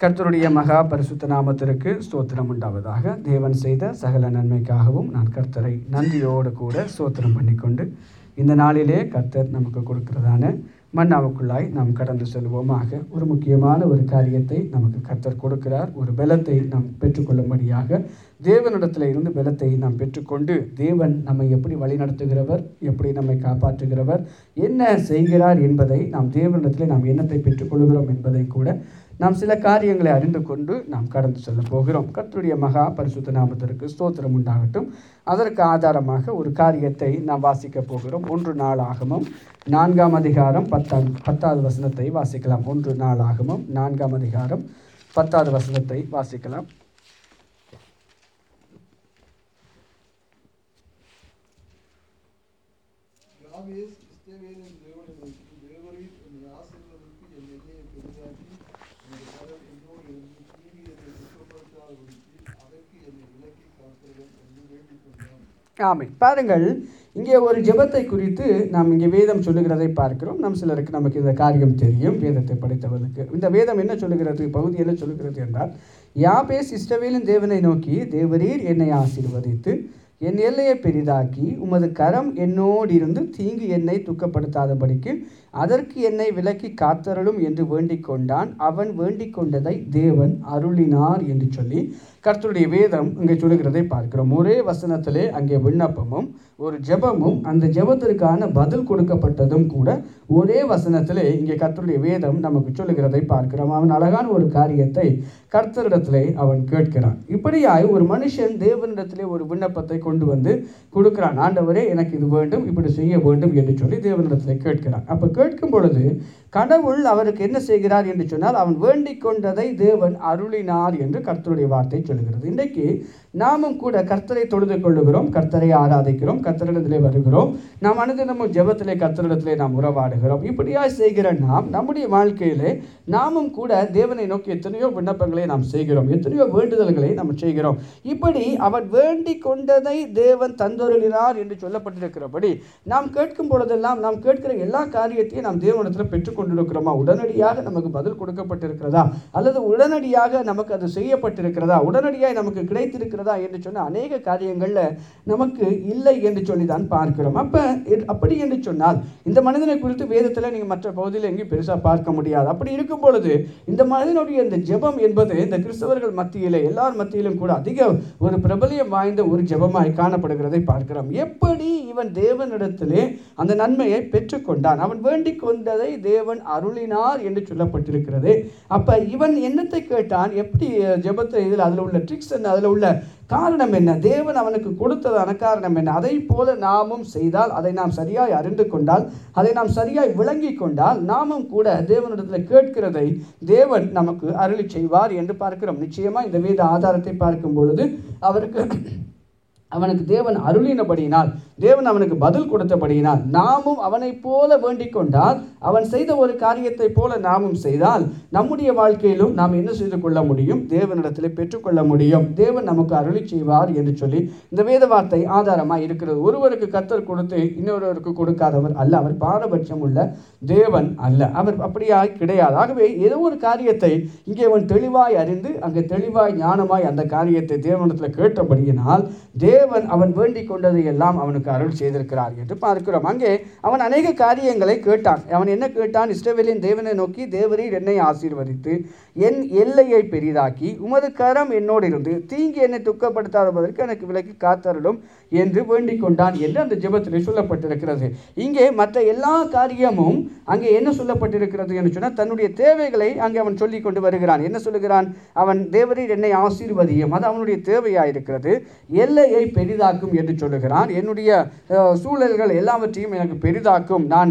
கர்த்தருடைய மகா பரிசுத்த நாமத்திற்கு ஸ்தோத்திரம் உண்டாவதாக. தேவன் செய்த சகல நன்மைக்காகவும் நான் கர்த்தரை நன்றியோடு கூட ஸ்தோத்திரம் பண்ணிக்கொண்டு இந்த நாளிலே கர்த்தர் நமக்கு கொடுக்கிறதான மன்னாவுக்குள்ளாய் நாம் கடந்து செல்வோமாக. ஒரு முக்கியமான ஒரு காரியத்தை நமக்கு கர்த்தர் கொடுக்கிறார். ஒரு பலத்தை நாம் பெற்றுக்கொள்ளும்படியாக தேவனிடத்தில் இருந்து பலத்தை நாம் பெற்றுக்கொண்டு தேவன் நம்மை எப்படி வழிநடத்துகிறவர் எப்படி நம்மை காப்பாற்றுகிறவர் என்ன செய்கிறார் என்பதை நாம் தேவனிடத்தில் நாம் என்னத்தை பெற்றுக்கொள்கிறோம் என்பதை கூட நாம் சில காரியங்களை அறிந்து கொண்டு நாம் கடந்து செல்ல போகிறோம். கர்த்தருடைய மகா பரிசுத்த நாமத்திற்கு ஸ்தோத்திரம் உண்டாகட்டும். அதற்கு ஆதாரமாக ஒரு காரியத்தை நாம் வாசிக்க போகிறோம். ஒன்று நாளாகமும் நான்காம் அதிகாரம் பத்தாம் பத்தாவது வசனத்தை வாசிக்கலாம். ஒன்று நாளாகமும் நான்காம் அதிகாரம் பத்தாவது வசனத்தை வாசிக்கலாம். யாவேஸ் இஸ்ரவேலின் தேவனை நோக்கி, தேவரீர் என்னை ஆசீர்வதித்து என் எல்லையை பெரிதாக்கி, உமது கரம் என்னோடு இருந்து தீங்கு என்னை சுத்தப்படுத்தாதபடிக்கு அதற்கு என்னை விலக்கி காத்தருளும் என்று வேண்டிக் கொண்டான். ஆமை பாருங்கள் இங்கே ஒரு ஜெபத்தை குறித்து நாம் இங்கே வேதம் சொல்லுகிறதை பார்க்கிறோம். நம் சிலருக்கு நமக்கு இந்த காரியம் தெரியும் வேதத்தை படித்தவர்களுக்கு. இந்த வேதம் என்ன சொல்லுகிறது? பகுதி என்ன சொல்லுகிறது என்றால் யாபேஸ் இஸ்ரவேலின் தேவனை நோக்கி தேவரீர் என்னை ஆசீர்வதித்து என் எல்லையை பெரிதாக்கி உமது கரம் என்னோடு இருந்து தீங்கு என்னை துக்கப்படுத்தாதபடிக்கு அதற்கு என்னை விலக்கி காத்தருளும் என்று வேண்டிக் கொண்டான். அவன் வேண்டிக் கொண்டதை தேவன் அருளினார் என்று சொல்லி கர்த்தருடைய வேதம் இங்கே சொல்லுகிறதை பார்க்கிறோம். ஒரே வசனத்திலே அங்கே விண்ணப்பமும் ஒரு ஜெபமும் அந்த ஜெபத்திற்கான பதில் கொடுக்கப்பட்டதும் கூட ஒரே வசனத்திலே இங்கே கர்த்தருடைய வேதம் நமக்கு சொல்லுகிறதை பார்க்கிறோம். அவன் அழகான ஒரு காரியத்தை கர்த்தரிடத்திலே அவன் கேட்கிறான். இப்படியாய் ஒரு மனுஷன் தேவனிடத்திலே ஒரு விண்ணப்பத்தை கொண்டு வந்து கொடுக்குறான். ஆண்டவரே எனக்கு இது வேண்டும் இப்படி செய்ய வேண்டும் என்று சொல்லி தேவனிடத்தில் கேட்கிறான். அப்போ கேட்கும் பொழுது கடவுள் அவருக்கு என்ன செய்கிறார் என்று சொன்னால் அவன் வேண்டிக் கொண்டதை தேவன் அருளினார் என்று கர்த்தருடைய வார்த்தை சொல்கிறது இன்றைக்கு நாமும் கூட கர்த்தரை தொழுது கொள்ளுகிறோம் கர்த்தரை ஆராதிக்கிறோம் கர்த்தரிடத்திலே வருகிறோம். நாம் அனுதினமும் ஜெபத்திலே கர்த்தரிடத்திலே நாம் உறவாடுகிறோம். இப்படியாய் செய்கிற நாம் நம்முடைய வாழ்க்கையிலே நாமும் கூட தேவனை நோக்கி எத்தனையோ விண்ணப்பங்களை நாம் செய்கிறோம் எத்தனையோ வேண்டுதல்களை நாம் செய்கிறோம். இப்படி அவன் வேண்டிக் கொண்டதை தேவன் தந்தொருளினார் என்று சொல்லப்பட்டிருக்கிறபடி நாம் கேட்கும் பொழுதெல்லாம் நாம் கேட்கிற எல்லா காரியத்தையும் நாம் தேவனிடத்தில் கொண்டிருக்கிறோமா? உடனடியாக நமக்கு பதில் கொடுக்கப்பட்டிருக்கிறதா? அல்லது உடனடியாக நமக்கு அது செய்யப்பட்டிருக்கிறதா? உடனடியாக நமக்கு கிடைத்திருக்கிறதா என்று சொன்ன அநேக காரியங்களில் நமக்கு இல்லை என்று சொல்லி தான் பார்க்கிறோம். அப்போ அப்படி என்று சொன்னால் இந்த மனிதனை குறித்து வேதத்தில் நீங்கள் மற்ற பகுதியில் எங்கேயும் பெருசாக பார்க்க முடியாது. அப்படி இருக்கும் பொழுது இந்த மனிதனுடைய இந்த ஜெபம் என்பது இந்த கிறிஸ்தவர்கள் மத்தியில் எல்லார் மத்தியிலும் கூட அதிக ஒரு பிரபலியம் வாய்ந்த ஒரு ஜெபமாய் காணப்படுகிறதை பார்க்கிறோம். எப்படி இவன் தேவனிடத்திலே அந்த நன்மையை பெற்றுக்கொண்டான்? அவன் வேண்டிக் கொண்டதை தேவன் அருளினார் என்று சொல்லப்பட்டிருக்கிறது. அப்போ இவன் என்னத்தை கேட்டான்? எப்படி ஜெபத்தை இதில் அதில் உள்ள ட்ரிக்ஸ் என்ன? அதில் உள்ள காரணம் என்ன? தேவன் அவனுக்கு கொடுத்ததான காரணம் என்ன? அதை போல நாமும் செய்தால் அதை நாம் சரியாய் அறிந்து கொண்டால் அதை நாம் சரியாய் விளங்கி கொண்டால் நாமும் கூட தேவனிடத்தில் கேட்கிறதை தேவன் நமக்கு அருளி செய்வார் என்று பார்க்கிறோம். நிச்சயமாக இந்த வேத ஆதாரத்தை பார்க்கும் பொழுது அவருக்கு அவனுக்கு தேவன் அருளினபடியினால் தேவன் அவனுக்கு பதில் கொடுத்தபடியினால் நாமும் அவனைப் போல வேண்டிக் கொண்டால் அவன் செய்த ஒரு காரியத்தை போல நாமும் செய்தால் நம்முடைய வாழ்க்கையிலும் நாம் என்ன செய்து கொள்ள முடியும்? தேவனிடத்தில் பெற்றுக்கொள்ள முடியும். தேவன் நமக்கு அருளி செய்வார் என்று சொல்லி இந்த வேத வார்த்தை ஆதாரமாக இருக்கிறது. ஒருவருக்கு கத்தர் கொடுத்து இன்னொருவருக்கு கொடுக்காதவர் அல்ல. அவர் பாரபட்சம் உள்ள தேவன் அல்ல. அவர் அப்படியாய் கிடையாது. ஆகவே ஏதோ ஒரு காரியத்தை இங்கே அவன் தெளிவாய் அறிந்து அங்கே தெளிவாய் ஞானமாய் அந்த காரியத்தை தேவனிடத்தில் கேட்டபடியினால் தேவன் அவன் வேண்டிக் கொண்டதை எல்லாம் அவனுக்கு அருள் செய்திருக்கிறார் என்று பார்க்கிறோம். அங்கே அவன் அநேக காரியங்களை கேட்டான். அவன் என்ன கேட்டான்? இஸ்ரவேலின் தேவனை நோக்கி தேவரீர் என்னை ஆசீர்வதித்து என் எல்லையை பெரிதாக்கி உமது கரம் என்னோடு இருந்து தீங்கு என்னை துக்கப்படுத்தாததற்கு எனக்கு விலக்கி காத்தருளும் என்று வேண்டிக் கொண்டான் என்று அந்த ஜெபத்தில் சொல்லப்பட்டிருக்கிறது. இங்கே மற்ற எல்லா காரியமும் அங்கே என்ன சொல்லப்பட்டிருக்கிறது என்று சொன்னால் தன்னுடைய தேவைகளை அங்கே அவன் சொல்லி கொண்டு வருகிறான். என்ன சொல்லுகிறான்? அவன் தேவரீர் என்னை ஆசீர்வதியும் அது அவனுடைய தேவையாயிருக்கிறது. எல்லையை பெரிதாக்கும் என்று சொல்லுகிறான். என்னுடைய சூழல்கள் எல்லாவற்றையும் எனக்கு பெரிதாக்கும். நான்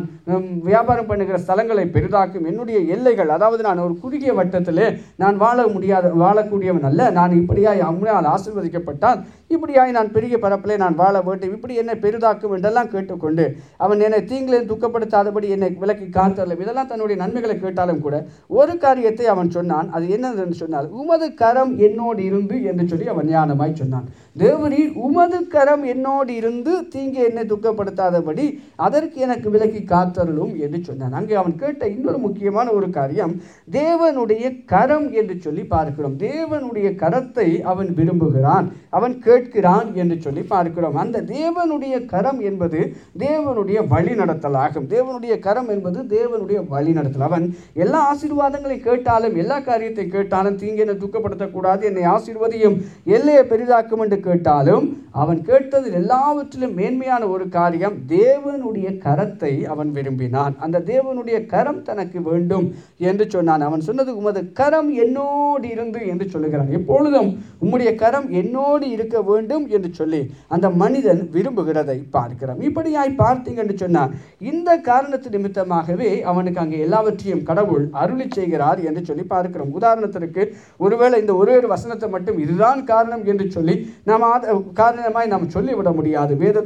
வியாபாரம் பண்ணுகிற ஸ்தலங்களை பெரிதாக்கும். என்னுடைய எல்லைகள் அதாவது நான் ஒரு குறுகிய வட்டத்திலே நான் வாழ முடியாத வாழக்கூடியவன் அல்ல. நான் இப்படியா அம்மையால் ஆசிர்வதிக்கப்பட்டால் இப்படியாய் நான் பெரிய பரப்பிலே நான் வாழ வேண்டும் இப்படி என்னை பெரிதாக்கும் என்றெல்லாம் கேட்டுக்கொண்டு அவன் என்னை தீங்களே துக்கப்படுத்தாதபடி என்னை விலக்கி காத்தரலும் இதெல்லாம் தன்னுடைய நன்மைகளை கேட்டாலும் கூட ஒரு காரியத்தை அவன் சொன்னான். அது என்னது என்று சொன்னால் உமது கரம் என்னோடு இருந்து என்று சொல்லி அவன் ஞானமாய் சொன்னான். தேவனி உமது கரம் என்னோடு இருந்து தீங்கு என்னை துக்கப்படுத்தாதபடி அதற்கு எனக்கு விலக்கி காத்தருளும் என்று சொன்னான். அங்கே அவன் கேட்ட இன்னொரு முக்கியமான ஒரு காரியம் தேவனுடைய கரம் என்று சொல்லி பார்க்கிறோம். தேவனுடைய கரத்தை அவன் விரும்புகிறான். அவன் கேட்கிறான் என்று சொல்லி பார்க்கிறோம். அந்த தேவனுடைய கரம் என்பது தேவனுடைய வழி நடத்தலாகும் தேவனுடைய கரம் என்பது தேவனுடைய வழிநடத்தல். அவன் எல்லா ஆசீர்வாதங்களை கேட்டாலும் எல்லா காரியத்தை கேட்டாலும் தீங்கு என்னை துக்கப்படுத்தக்கூடாது என்னை ஆசீர்வதியும் எல்லையை பெரிதாக்கும் என்று கேட்டாலும் அவன் கேட்டதில் எல்லாவற்றிலும் மேன்மையான ஒரு காரியம் தேவனுடைய கரத்தை அவன் விரும்பினான். அந்த தேவனுடைய கரம் தனக்கு வேண்டும் என்று சொன்னான். அவன் சொன்னது உமது கரம் என்னோடு இருந்து என்று சொல்லுகிறான். எப்பொழுதும் உம்முடைய கரம் என்னோடு இருக்க வேண்டும் என்று சொல்லி அந்த மனிதன் விரும்புகிறதை பார்க்கிறோம் இப்படியாய் பார்த்தீங்க என்று சொன்னான் இந்த காரணத்து நிமித்தமாகவே அவனுக்கு அங்கே எல்லாவற்றையும் கடவுள் அருளி செய்கிறார் என்று சொல்லி பார்க்கிறோம். உதாரணத்திற்கு ஒருவேளை இந்த ஒரே ஒரு வசனத்தை மட்டும் இதுதான் காரணம் என்று சொல்லி நாம் காரணமாய் நாம் சொல்லிவிட முடியாது. வேத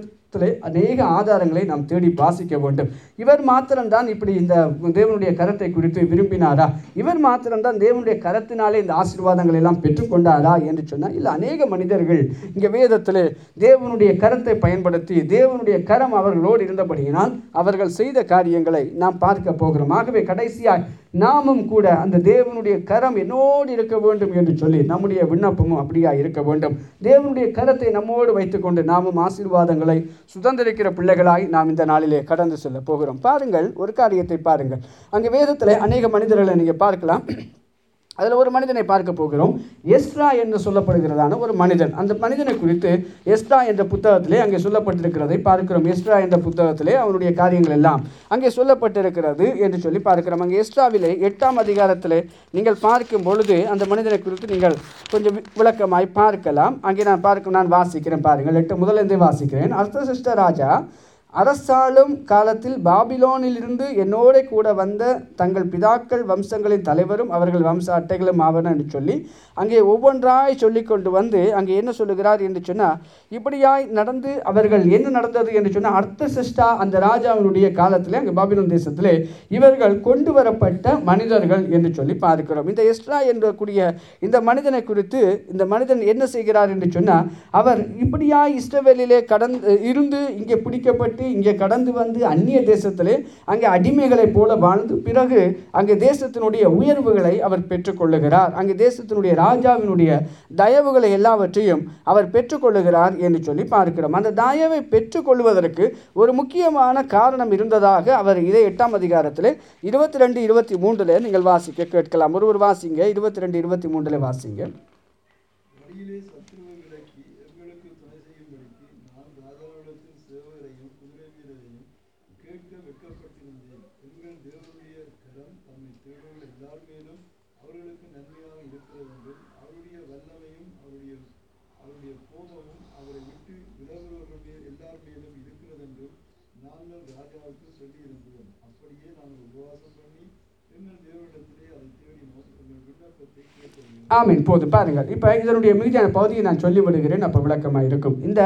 அநேக ஆதாரங்களை நாம் தேடி வாசிக்க வேண்டும். இவர் மாத்திரம்தான் இப்படி இந்த தேவனுடைய கரத்தை குறித்து விரும்பினாரா? இவர் மாத்திரம்தான் தேவனுடைய கரத்தினாலே இந்த ஆசீர்வாதங்களை எல்லாம் பெற்றுக்கொண்டாரா என்று சொன்னால் இல்லை அநேக மனிதர்கள் இங்கே வேதத்தில் தேவனுடைய கரத்தை பயன்படுத்தி தேவனுடைய கரம் அவர்களோடு இருந்தபடியினால் அவர்கள் செய்த காரியங்களை நாம் பார்க்க போகிறோம். ஆகவே கடைசியாக நாமும் கூட அந்த தேவனுடைய கரம் என்னோடு இருக்க வேண்டும் என்று சொல்லி நம்முடைய விண்ணப்பமும் அப்படியா இருக்க வேண்டும். தேவனுடைய கரத்தை நம்மோடு வைத்துக்கொண்டு நாமும் ஆசீர்வாதங்களை சுதந்திரிக்கிற பிள்ளைகளாய் நாம் இந்த நாளிலே கடந்து செல்ல போகிறோம். பாருங்கள் ஒரு காரியத்தை பாருங்கள். அங்கே வேதத்தில் அநேக மனிதர்களை நீங்கள் பார்க்கலாம். அதில் ஒரு மனிதனை பார்க்க போகிறோம். எஸ்ரா என்று சொல்லப்படுகிறதான ஒரு மனிதன். அந்த மனிதனை குறித்து எஸ்ரா என்ற புத்தகத்திலே அங்கே சொல்லப்பட்டிருக்கிறதை பார்க்கிறோம். எஸ்ரா என்ற புத்தகத்திலே அவனுடைய காரியங்கள் எல்லாம் அங்கே சொல்லப்பட்டிருக்கிறது என்று சொல்லி பார்க்கிறோம். அங்கே எஸ்ராவிலே எட்டாம் அதிகாரத்தில் நீங்கள் பார்க்கும் பொழுது அந்த மனிதனை குறித்து நீங்கள் கொஞ்சம் விளக்கமாய் பார்க்கலாம். அங்கே நான் பார்க்க நான் வாசிக்கிறேன் பாருங்கள். எட்டு முதலேருந்தே வாசிக்கிறேன். அர்த்தசிஷ்ட ராஜா அரசாளும் காலத்தில் பாபிலோனிலிருந்து என்னோட கூட வந்த தங்கள் பிதாக்கள் வம்சங்களின் தலைவரும் அவர்கள் வம்ச அட்டைகளும் ஆவன என்று சொல்லி அங்கே ஒவ்வொன்றாய் சொல்லி கொண்டு வந்து அங்கே என்ன சொல்லுகிறார் என்று சொன்னால் இப்படியாய் நடந்து அவர்கள் என்ன நடந்தது என்று சொன்னால் அர்த்தசிஷ்டா அந்த ராஜாவினுடைய காலத்தில் அங்கே பாபிலோன் தேசத்திலே இவர்கள் கொண்டு வரப்பட்ட மனிதர்கள் என்று சொல்லி பார்க்கிறோம். இந்த எஸ்ட்ரா என்ற கூடிய இந்த மனிதனை குறித்து இந்த மனிதன் என்ன செய்கிறார் என்று சொன்னால் அவர் இப்படியாய் இஸ்ரவேலிலே கடந்து இருந்து இங்கே பிடிக்கப்பட்டு இங்கே கடந்து வந்து அந்நிய தேசத்திலே அங்கே அடிமைகளைப் போல வாழ்ந்து பிறகு அங்கே தேசத்தினுடைய உயர்வுகளை அவர் பெற்றுக்கொள்ளுகிறார். அங்கே தேசத்தினுடைய ராஜாவினுடைய தயவுகளை எல்லாவற்றையும் அவர் பெற்றுக்கொள்ளுகிறார் என்று சொல்லி பார்க்கிறோம். அந்த தயவை பெற்றுக்கொள்வதற்கு ஒரு முக்கியமான காரணம் இருந்ததாக அவர் இதே எட்டாம் அதிகாரத்தில் இருபத்தி ரெண்டு இருபத்தி மூன்றில் நீங்கள் வாசிக்க கேட்கலாம். ஒருவர் வாசிங்க. இருபத்தி ரெண்டு இருபத்தி மூன்றில் வாசிங்க வழியிலே சத்துருவை விலக்கி எங்களுக்கு துணை செய்யும்படிக்கு நான் ராஜாவிடத்தில் சேவகரையும் குதிரை வீரரையும் கேட்க வெட்கப்பட்டிருந்தேன் எங்கள் தேவனுடைய கரம் தம்மை தேடுகள் எல்லார் மேலும் அவர்களுக்கு நன்மையாக இருக்கிறது என்றும் அவருடைய வல்லமையும் அவருடைய அவருடைய கோபமும் அவரை விட்டு விலகுபவர்கள் மேல் எல்லார் மேலும் இருக்கிறது என்றும் நாங்கள் ராஜாவுக்கு சொல்லியிருந்தோம் அப்படியே நாங்கள் உபவாசம் பண்ணி எங்கள் தேவனிடத்திலே அதை தேடினோம் எங்கள் விண்ணப்பத்தை கேட்டோம் ஆமீன். போதும் பாருங்கள். இப்போ இதனுடைய மிகுதியான பகுதியை நான் சொல்லி விடுகிறேன் அப்போ விளக்கமாக இருக்கும். இந்த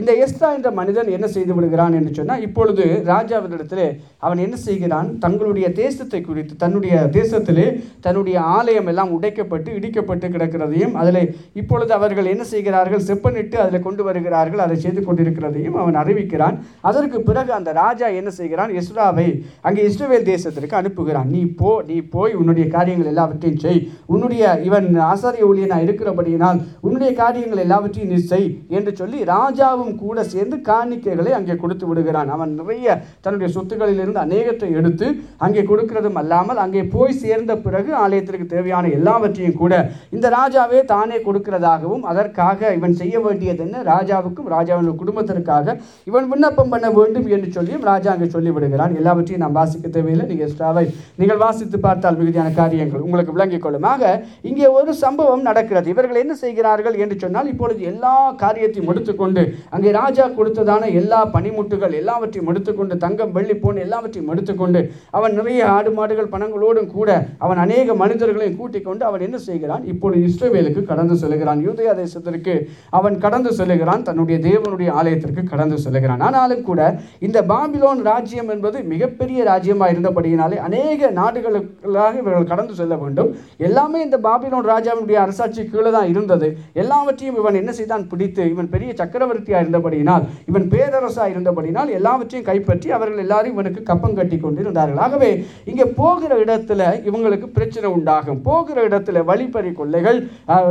இந்த எஸ்தா என்ற மனிதன் என்ன செய்து விடுகிறான் என்று சொன்னால் இப்பொழுது ராஜாவினிடத்தில் அவன் என்ன செய்கிறான்? தங்களுடைய தேசத்தை குறித்து தன்னுடைய தேசத்திலே தன்னுடைய ஆலயம் எல்லாம் உடைக்கப்பட்டு இடிக்கப்பட்டு கிடக்கிறதையும் அதில் இப்பொழுது அவர்கள் என்ன செய்கிறார்கள்? செப்பனிட்டு அதில் கொண்டு வருகிறார்கள். அதை செய்து கொண்டிருக்கிறதையும் அவன் அறிவிக்கிறான். அதற்கு பிறகு அந்த ராஜா என்ன செய்கிறான்? இஸ்ராவை அங்கே இஸ்ரவேல் தேசத்திற்கு அனுப்புகிறான். நீ போ நீ போய் உன்னுடைய காரியங்கள் எல்லாவற்றையும் செய். உன்னுடைய இவன் ஆசாரிய ஊழியனா இருக்கிறபடியினால் உன்னுடைய காரியங்கள் எல்லாவற்றையும் நீ செய் என்று சொல்லி ராஜாவும் கூட சேர்ந்து காணிக்கைகளை அங்கே கொடுத்து விடுகிறான். அவன் நிறைய தன்னுடைய சொத்துக்களிலிருந்து அநேகத்தை எடுத்து அங்கே கொடுக்கிறதும் அல்லாமல் அங்கே போய் சேர்ந்த பிறகு ஆலயத்திற்கு தேவையான எல்லாவற்றையும் கூட இந்த ராஜாவே தானே கொடுக்கிறதாகவும் அதற்காக இவன் செய்ய வேண்டியது என்ன? ராஜாவுக்கும் ராஜாவின் குடும்பத்திற்காக இவன் விண்ணப்பம் பண்ண வேண்டும் என்று சொல்லியும் ராஜா அங்கே சொல்லி விடுகிறான் எல்லாவற்றையும் நாம் வாசிக்க தேவையில்லை. நீங்கள் எக்ஸ்ட்ராவை நீங்கள் வாசித்து பார்த்தால் மிகுதியான காரியங்கள் உங்களுக்கு விளங்கிக் கொள்ளும். ஆக இங்கே ஒரு சம்பவம் நடக்கிறது. இவர்கள் என்ன செய்கிறார்கள் என்று சொன்னால் இப்பொழுது எல்லா காரியத்தையும் எடுத்துக்கொண்டு அங்கே ராஜா கொடுத்ததான எல்லா பனிமுட்டுகள் எல்லாவற்றையும் எடுத்துக்கொண்டு தங்கம் வெள்ளி போன் எல்லாவற்றையும் எடுத்துக்கொண்டு அவன் நிறைய ஆடு மாடுகள் பணங்களோடும் கூட அவன் அநேக மனிதர்களையும் கூட்டிக் கொண்டு அவன் என்ன செய்கிறான்? இப்பொழுது இஸ்ரேவேலுக்கு கடந்து செல்கிறான். யூதயா தேசத்திற்கு அவன் கடந்து செல்கிறான். தன்னுடைய தேவனுடைய ஆலயத்திற்கு கடந்து செல்கிறான். ஆனாலும் கூட இந்த பாபிலோன் ராஜ்யம் என்பது மிகப்பெரிய ராஜ்யமாக இருந்தபடியினாலே அநேக நாடுகளுக்காக இவர்கள் கடந்து செல்ல வேண்டும். எல்லாமே இந்த பாபிலோன் ராஜாவினுடைய அரசாட்சி கீழே தான் இருந்தது. எல்லாவற்றையும் இவன் என்ன செய்தான்? பிடித்து இவன் பெரிய சக்கரவர்த்தியாக இருந்தபடியினால் இவன் பேரரசாக இருந்தபடியினால் எல்லாவற்றையும் கைப்பற்றி அவர்கள் எல்லாரும் இவனுக்கு கப்பம் கட்டி கொண்டிருந்தார்கள். ஆகவே இங்கே போகிற இடத்துல இவங்களுக்கு பிரச்சனை உண்டாகும். போகிற இடத்துல வழிப்பறி கொள்ளைகள்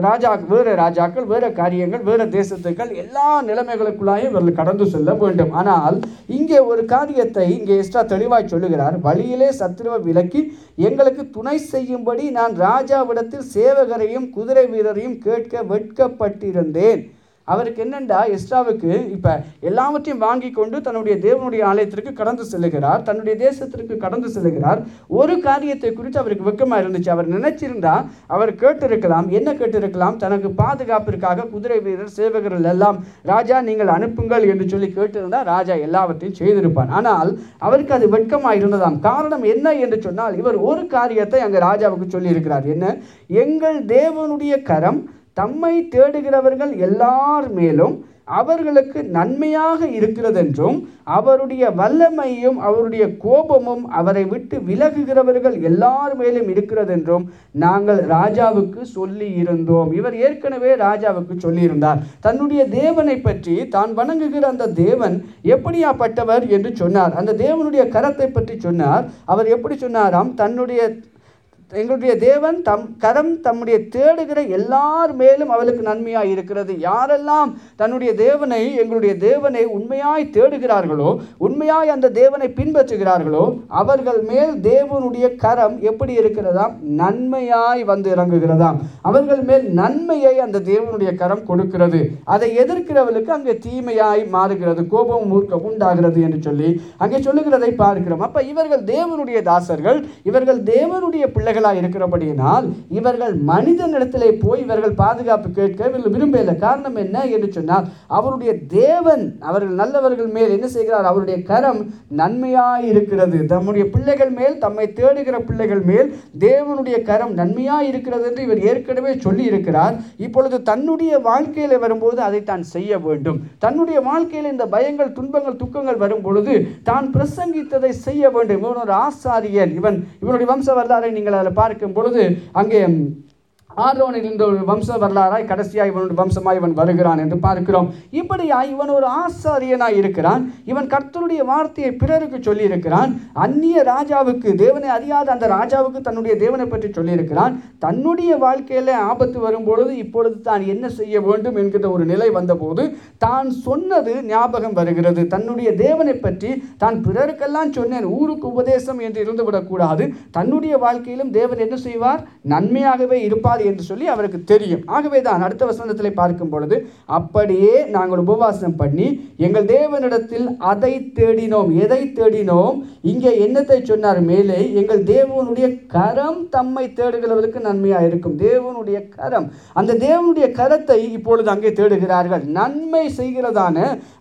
ராஜா வேறு ராஜாக்கள் வேறு காரியங்கள் வேறு தேசத்துக்கள் எல்லா நிலைமைகளுக்குள்ளாயும் இவர்கள் கடந்து செல்ல வேண்டும். ஆனால் இங்கே ஒரு காரியத்தை இங்கே எக்ஸ்ட்ரா தெளிவாய் சொல்லுகிறார். வழியிலே சத்ருவ விலக்கி எங்களுக்கு துணை செய்யும்படி நான் ராஜாவிடத்தில் சேவகரையும் குதிரை வீரரையும் கேட்க வெட்கப்பட்டிருந்தேன். அவருக்கு என்னண்டா எஸ்ராவுக்கு இப்போ எல்லாவற்றையும் வாங்கி கொண்டு தன்னுடைய தேவனுடைய ஆலயத்திற்கு கடந்து செல்லுகிறார் தன்னுடைய தேசத்திற்கு கடந்து செல்லுகிறார். ஒரு காரியத்தை குறித்து அவருக்கு வெக்கமாக இருந்துச்சு. அவர் நினைச்சிருந்தா அவர் கேட்டிருக்கலாம். என்ன கேட்டிருக்கலாம்? தனக்கு பாதுகாப்பிற்காக குதிரை வீரர் சேவகர்கள் எல்லாம் ராஜா நீங்கள் அனுப்புங்கள் என்று சொல்லி கேட்டிருந்தா ராஜா எல்லாவற்றையும் செய்திருப்பான். ஆனால் அவருக்கு அது வெட்கமாக இருந்ததாம். காரணம் என்ன என்று சொன்னால் இவர் ஒரு காரியத்தை அங்கே ராஜாவுக்கு சொல்லியிருக்கிறார். என்ன? எங்கள் தேவனுடைய கரம் தம்மை தேடுகிறவர்கள் எல்லார் மேலும் அவர்களுக்கு நன்மையாக இருக்கிறதென்றும் அவருடைய வல்லமையும் அவருடைய கோபமும் அவரை விட்டு விலகுகிறவர்கள் எல்லார் மேலும் இருக்கிறதென்றும் நாங்கள் ராஜாவுக்கு சொல்லி இருந்தோம் இவர் ஏற்கனவே ராஜாவுக்கு சொல்லியிருந்தார். தன்னுடைய தேவனை பற்றி தான் வணங்குகிற அந்த தேவன் எப்படியாப்பட்டவர் என்று சொன்னார். அந்த தேவனுடைய கரத்தை பற்றி சொன்னார். அவர் எப்படி சொன்னாராம்? தன்னுடைய எங்களுடைய தேவன் தம் கரம் தம்முடைய தேடுகிற எல்லார் மேலும் அவளுக்கு நன்மையாக இருக்கிறது. யாரெல்லாம் தன்னுடைய தேவனை எங்களுடைய தேவனை உண்மையாய் தேடுகிறார்களோ உண்மையாய் அந்த தேவனை பின்பற்றுகிறார்களோ அவர்கள் மேல் தேவனுடைய கரம் எப்படி இருக்கிறதாம்? நன்மையாய் வந்து இறங்குகிறதாம். அவர்கள் மேல் நன்மையை அந்த தேவனுடைய கரம் கொடுக்கிறது. அதை எதிர்க்கிறவர்களுக்கு அங்கே தீமையாய் மாறுகிறது கோபம் மூர்க்கம் உண்டாகிறது என்று சொல்லி அங்கே சொல்லுகிறதை பார்க்கிறோம். அப்போ இவர்கள் தேவனுடைய தாசர்கள் இவர்கள் தேவனுடைய பிள்ளைகளாக இருக்கிறபடியினால் இவர்கள் மனிதனிடத்திலே போய் இவர்கள் பாதுகாப்பு கேட்க இவர்கள் விரும்பல காரணம் என்ன என்று சொன்னால் அவருடைய தேவன் அவர்கள் நல்லவர்கள் மேல் என்ன செய்கிறார்? அவருடைய கரம் நன்மையாக இருக்கிறது. தம்முடைய பிள்ளைகள் மேல் தம்மை தேடுகிற பிள்ளைகள் மேல் தேவனுடைய கரம் நன்மையாக இருக்கிறது என்று இவர் ஏற்கனவே சொல்லி இருக்கிறார் இப்பொழுது தன்னுடைய வாழ்க்கையில் வரும்போது அதை தான் செய்ய வேண்டும். தன்னுடைய வாழ்க்கையில் இந்த பயங்கள் துன்பங்கள் துக்கங்கள் வரும் பொழுது தான் பிரசங்கித்ததை செய்ய வேண்டும். இவன் ஒரு ஆசாரியன். இவன் இவனுடைய வம்ச வரலாறை நீங்கள் அதில் பார்க்கும் பொழுது அங்கே ஆரோனில் இந்த ஒரு வம்ச வரலாறாய் கடைசியாக இவனுடைய வம்சமாய் இவன் வருகிறான் என்று பார்க்கிறோம். இப்படியாய் இவன் ஒரு ஆசாரியனாய் இருக்கிறான். இவன் கர்த்தருடைய வார்த்தையை பிறருக்கு சொல்லியிருக்கிறான். அந்நிய ராஜாவுக்கு தேவனை அறியாத அந்த ராஜாவுக்கு தன்னுடைய தேவனை பற்றி சொல்லியிருக்கிறான். தன்னுடைய வாழ்க்கையில் ஆபத்து வரும்பொழுது இப்பொழுது தான் என்ன செய்ய வேண்டும் என்கிற ஒரு நிலை வந்தபோது தான் சொன்னது ஞாபகம் வருகிறது. தன்னுடைய தேவனை பற்றி தான் பிறருக்கெல்லாம் சொன்னேன். ஊருக்கு உபதேசம் என்று இருந்துவிடக்கூடாது. தன்னுடைய வாழ்க்கையிலும் தேவன் என்ன செய்வார்? நன்மையாகவே இருப்பார் என்று சொல்லி அவருக்கு தெரியும். ஆகவே தான் அடுத்த வசனத்தில் பார்க்கும் பொழுது அப்படியே நாங்கள் உபவாசம் பண்ணி எங்கள் தேவனிடத்தில் அதை தேடினோம் எதை தேடினோம்? இங்கே என்னத்தை சொன்னார்? மேலே எங்கள் தேவனுடைய கரம் தம்மை தேடுகிறவர்களுக்கு நன்மையாக இருக்கும். தேவனுடைய கரம். அந்த தேவனுடைய கரத்தை இப்பொழுது அங்கே தேடுகிறார்கள். நன்மை செய்கிறதான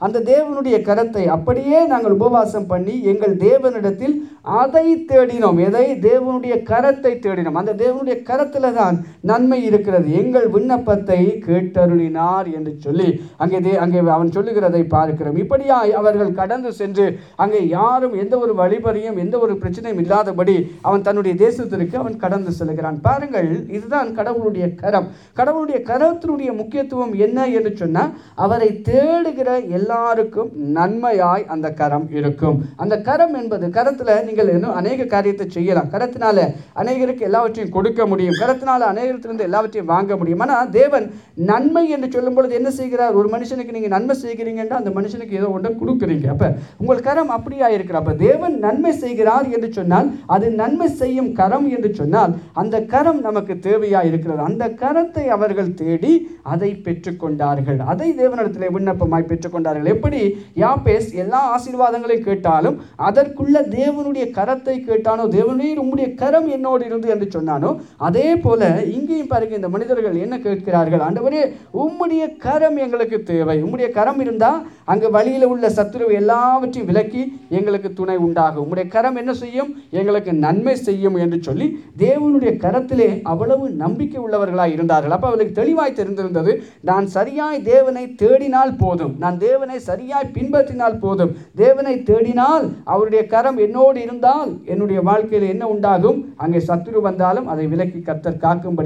அந்த தேவனுடைய கரத்தை அப்படியே நாங்கள் உபவாசம் பண்ணி எங்கள் தேவனிடத்தில் அதை தேடினோம். எதை? தேவனுடைய கரத்தை தேடினோம். அந்த தேவனுடைய கரத்தில் தான் நன்மை இருக்கிறது. எங்கள் விண்ணப்பத்தை கேட்டருளினார் என்று சொல்லி அங்கே அங்கே அவன் சொல்லுகிறதை பார்க்கிறோம். இப்படியாய் அவர்கள் கடந்து சென்று அங்கே யாரும் எந்த ஒரு வழிபறியும் எந்த ஒரு பிரச்சனையும் இல்லாதபடி அவன் தன்னுடைய தேசத்திற்கு அவன் கடந்து செல்கிறான். பாருங்கள் இதுதான் கடவுளுடைய கரம். கடவுளுடைய கரத்தினுடைய முக்கியத்துவம் என்ன என்று சொன்னால் அவரை தேடுகிற எல்லாருக்கும் நன்மையாய் அந்த கரம் இருக்கும். அந்த கரம் என்பது கரத்தில் நீங்கள் இன்னும் அநேக காரியத்தை செய்யலாம். கரத்தினால அநேகருக்கு எல்லாவற்றையும் கொடுக்க முடியும். கரத்தினால உலகத்திலிருந்து எல்லாவற்றையும் வாங்க முடியும். ஆனால் தேவன் நன்மை என்று சொல்லும் பொழுது என்ன செய்கிறார்? ஒரு மனுஷனுக்கு நீங்கள் நன்மை செய்கிறீங்கன்னா அந்த மனுஷனுக்கு ஏதோ ஒன்றை கொடுக்குறீங்க. அப்போ உங்கள் கரம் அப்படியா இருக்கிற அப்போ தேவன் நன்மை செய்கிறார் என்று சொன்னால் அது நன்மை செய்யும் கரம் என்று சொன்னால் அந்த கரம் நமக்கு தேவையா இருக்கிறது அந்த கரத்தை அவர்கள் தேடி அதை பெற்றுக்கொண்டார்கள். அதை தேவனிடத்தில் விண்ணப்பமாய் பெற்றுக்கொண்டார்கள். எப்படி? யாப்பேஸ் எல்லா ஆசீர்வாதங்களையும் கேட்டாலும் அதற்குள்ள தேவனுடைய கரத்தை கேட்டானோ தேவனுடைய உம்முடைய கரம் என்னோடு இருந்து என்று சொன்னானோ அதே போல இங்கு இங்கேயும் பாருங்க இந்த மனிதர்கள் என்ன கேட்கிறார்கள்? ஆண்டவரே உம்முடைய கரம் எங்களுக்கு தேவை. உம்முடைய கரம் இருந்தால் அங்கே வழியில் உள்ள சத்துருவை எல்லாவற்றையும் விலக்கி எங்களுக்கு துணை உண்டாகும். உம்முடைய கரம் என்ன செய்யும்? எங்களுக்கு நன்மை செய்யும் என்று சொல்லி தேவனுடைய கரத்திலே அவ்வளவு நம்பிக்கை உள்ளவர்களாய் இருந்தார்கள். அப்போ அவர்களுக்கு தெளிவாய் தெரிந்திருந்தது நான் சரியாய் தேவனை தேடினால் போதும். நான் தேவனை சரியாய் பின்பற்றினால் போதும். தேவனை தேடினால் அவருடைய கரம் என்னோடு இருந்தால் என்னுடைய வாழ்க்கையில் என்ன உண்டாகும்? அங்கே சத்துரு வந்தாலும் அதை விலக்கி கத்தர்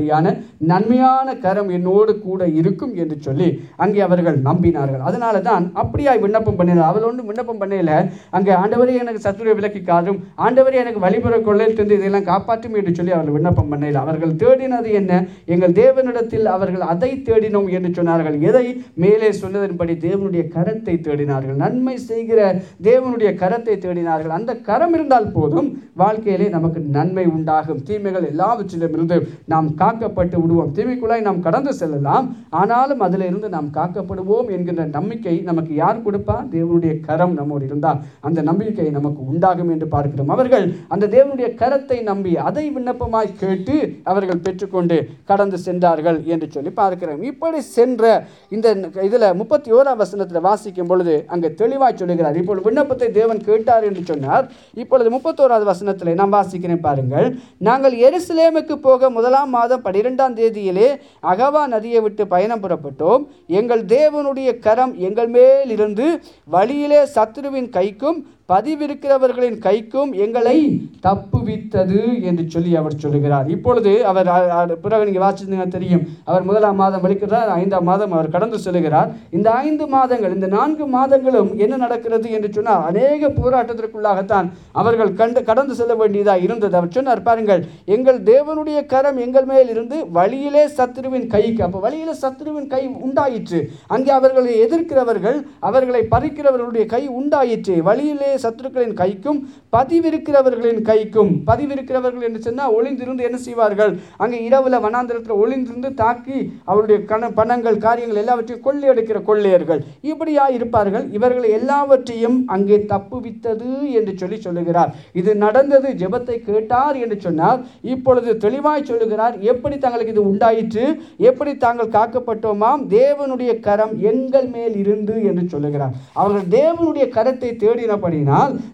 காக்கும்படியான நன்மையான கரம் என்னோடு கூட இருக்கும் என்று சொல்லி அங்கே அவர்கள் நம்பினார்கள். அதனால தான் அப்படியாய் விண்ணப்பம் பண்ணினார். அவள் ஒன்றும் விண்ணப்பம் பண்ணல அங்கே ஆண்டவரே எனக்கு சத்துருவை விலக்கி காரும் ஆண்டவரே எனக்கு வழிபுற கொள்ளையிலிருந்து இதெல்லாம் காப்பாற்றும் என்று சொல்லி அவர்கள் விண்ணப்பம் பண்ணல அவர்கள் தேடினது என்ன? எங்கள் தேவனிடத்தில் அவர்கள் அதை தேடினோம் என்று சொன்னார்கள். எதை? மேலே சொன்னதன்படி தேவனுடைய கரத்தை தேடினார்கள். நன்மை செய்கிற தேவனுடைய கரத்தை தேடினார்கள். அந்த கரம் இருந்தால் போதும் வாழ்க்கையிலே நமக்கு நன்மை உண்டாகும். தீமைகள் எல்லாவற்றிலும் இருந்து நாம் காக்கப்பட்டு விடுவோம். தீமைக்குள்ளாய் நாம் கடந்து செல்லலாம். ஆனாலும் அதில் இருந்து நாம் காக்கப்படுவோம் என்கின்ற நம்பிக்கை நமக்கு யார் கொடுப்பா? தேவனுடைய கரம் நம்மோடு இருந்தால். அந்த நம்பிக்கை நமக்கு உண்டாகும் என்று பார்க்கிறோம். அவர்கள் அந்த தேவனுடைய கரத்தை நம்பி அதை விண்ணப்பமாய் கேட்டு அவர்கள் பெற்றுக்கொண்டு கடந்து சென்றார்கள் என்று சொல்லி பார்க்கிறோம். இப்படி சென்ற இந்த இதில் முப்பத்தி ஓராம் வசனத்தில் வாசிக்கும் பொழுது அங்கே தெளிவாய் சொல்லுகிறார். இப்பொழுது விண்ணப்பத்தை தேவன் கேட்டார் என்று சொன்னார். இப்பொழுது முப்பத்தோராவது வசனத்தில் நான் வாசிக்கிறேன் பாருங்கள். நாங்கள் எருசலேமுக்கு போக முதலாம் மாதம் பனிரெண்டாம் தேதியிலே அகவா நதியை விட்டு பயணம் புறப்பட்டோம். எங்கள் தேவனுடைய கரம் எங்கள் மேல் இருந்து வழியிலே சத்துருவின் கைக்கும் பதிவிருக்கிறவர்களின் கைக்கும் எங்களை தப்புவித்தது என்று சொல்லி அவர் சொல்லுகிறார். இப்பொழுது அவர் பிறகு நீங்கள் வாசிச்சீங்க தெரியும். அவர் முதலாம் மாதம் வலிக்கிறார் ஐந்தாம் மாதம் அவர் கடந்து செல்கிறார் இந்த ஐந்து மாதங்கள் இந்த நான்கு மாதங்களும் என்ன நடக்கிறது என்று சொன்னால் அநேக போராட்டத்திற்குள்ளாகத்தான் அவர்கள் கண்டு கடந்து செல்ல வேண்டியதாக இருந்தது. அவர் சொன்னார் பாருங்கள் எங்கள் தேவனுடைய கரம் எங்கள் மேல் இருந்து வழியிலே சத்துருவின் கைக்கு அப்போ வழியிலே சத்துருவின் கை உண்டாயிற்று. அங்கே அவர்களை எதிர்க்கிறவர்கள் அவர்களை பறிக்கிறவர்களுடைய கை உண்டாயிற்று. வழியிலே சத்துருக்களின் கைக்கும் பதிவிருக்கிறவர்களின் கைக்கும் பதிவிருக்கிறவர்கள் என்று சொன்னால் ஒளிந்திருந்து என்ன செய்வார்கள்? அங்கே இரவுல வனாந்திரத்தில் ஒளிந்திருந்து தாக்கி அவருடைய கண பணங்கள் காரியங்கள் எல்லாவற்றையும் கொள்ளையடிக்கிற கொள்ளையர்கள். இப்படியா இருப்பார்கள்? இவர்களை எல்லாவற்றையும் அங்கே தப்புவித்தது என்று சொல்லி சொல்லுகிறார். இது நடந்தது ஜெபத்தை கேட்டார் என்று சொன்னார். இப்பொழுது தெளிவாய் சொல்லுகிறார். எப்படி தங்களுக்கு இது உண்டாயிற்று? எப்படி தாங்கள் காக்கப்பட்டோமாம் தேவனுடைய கரம் எங்கள் மேல் இருந்து என்று சொல்லுகிறார். அவர்கள் தேவனுடைய கரத்தை தேடினபடினால்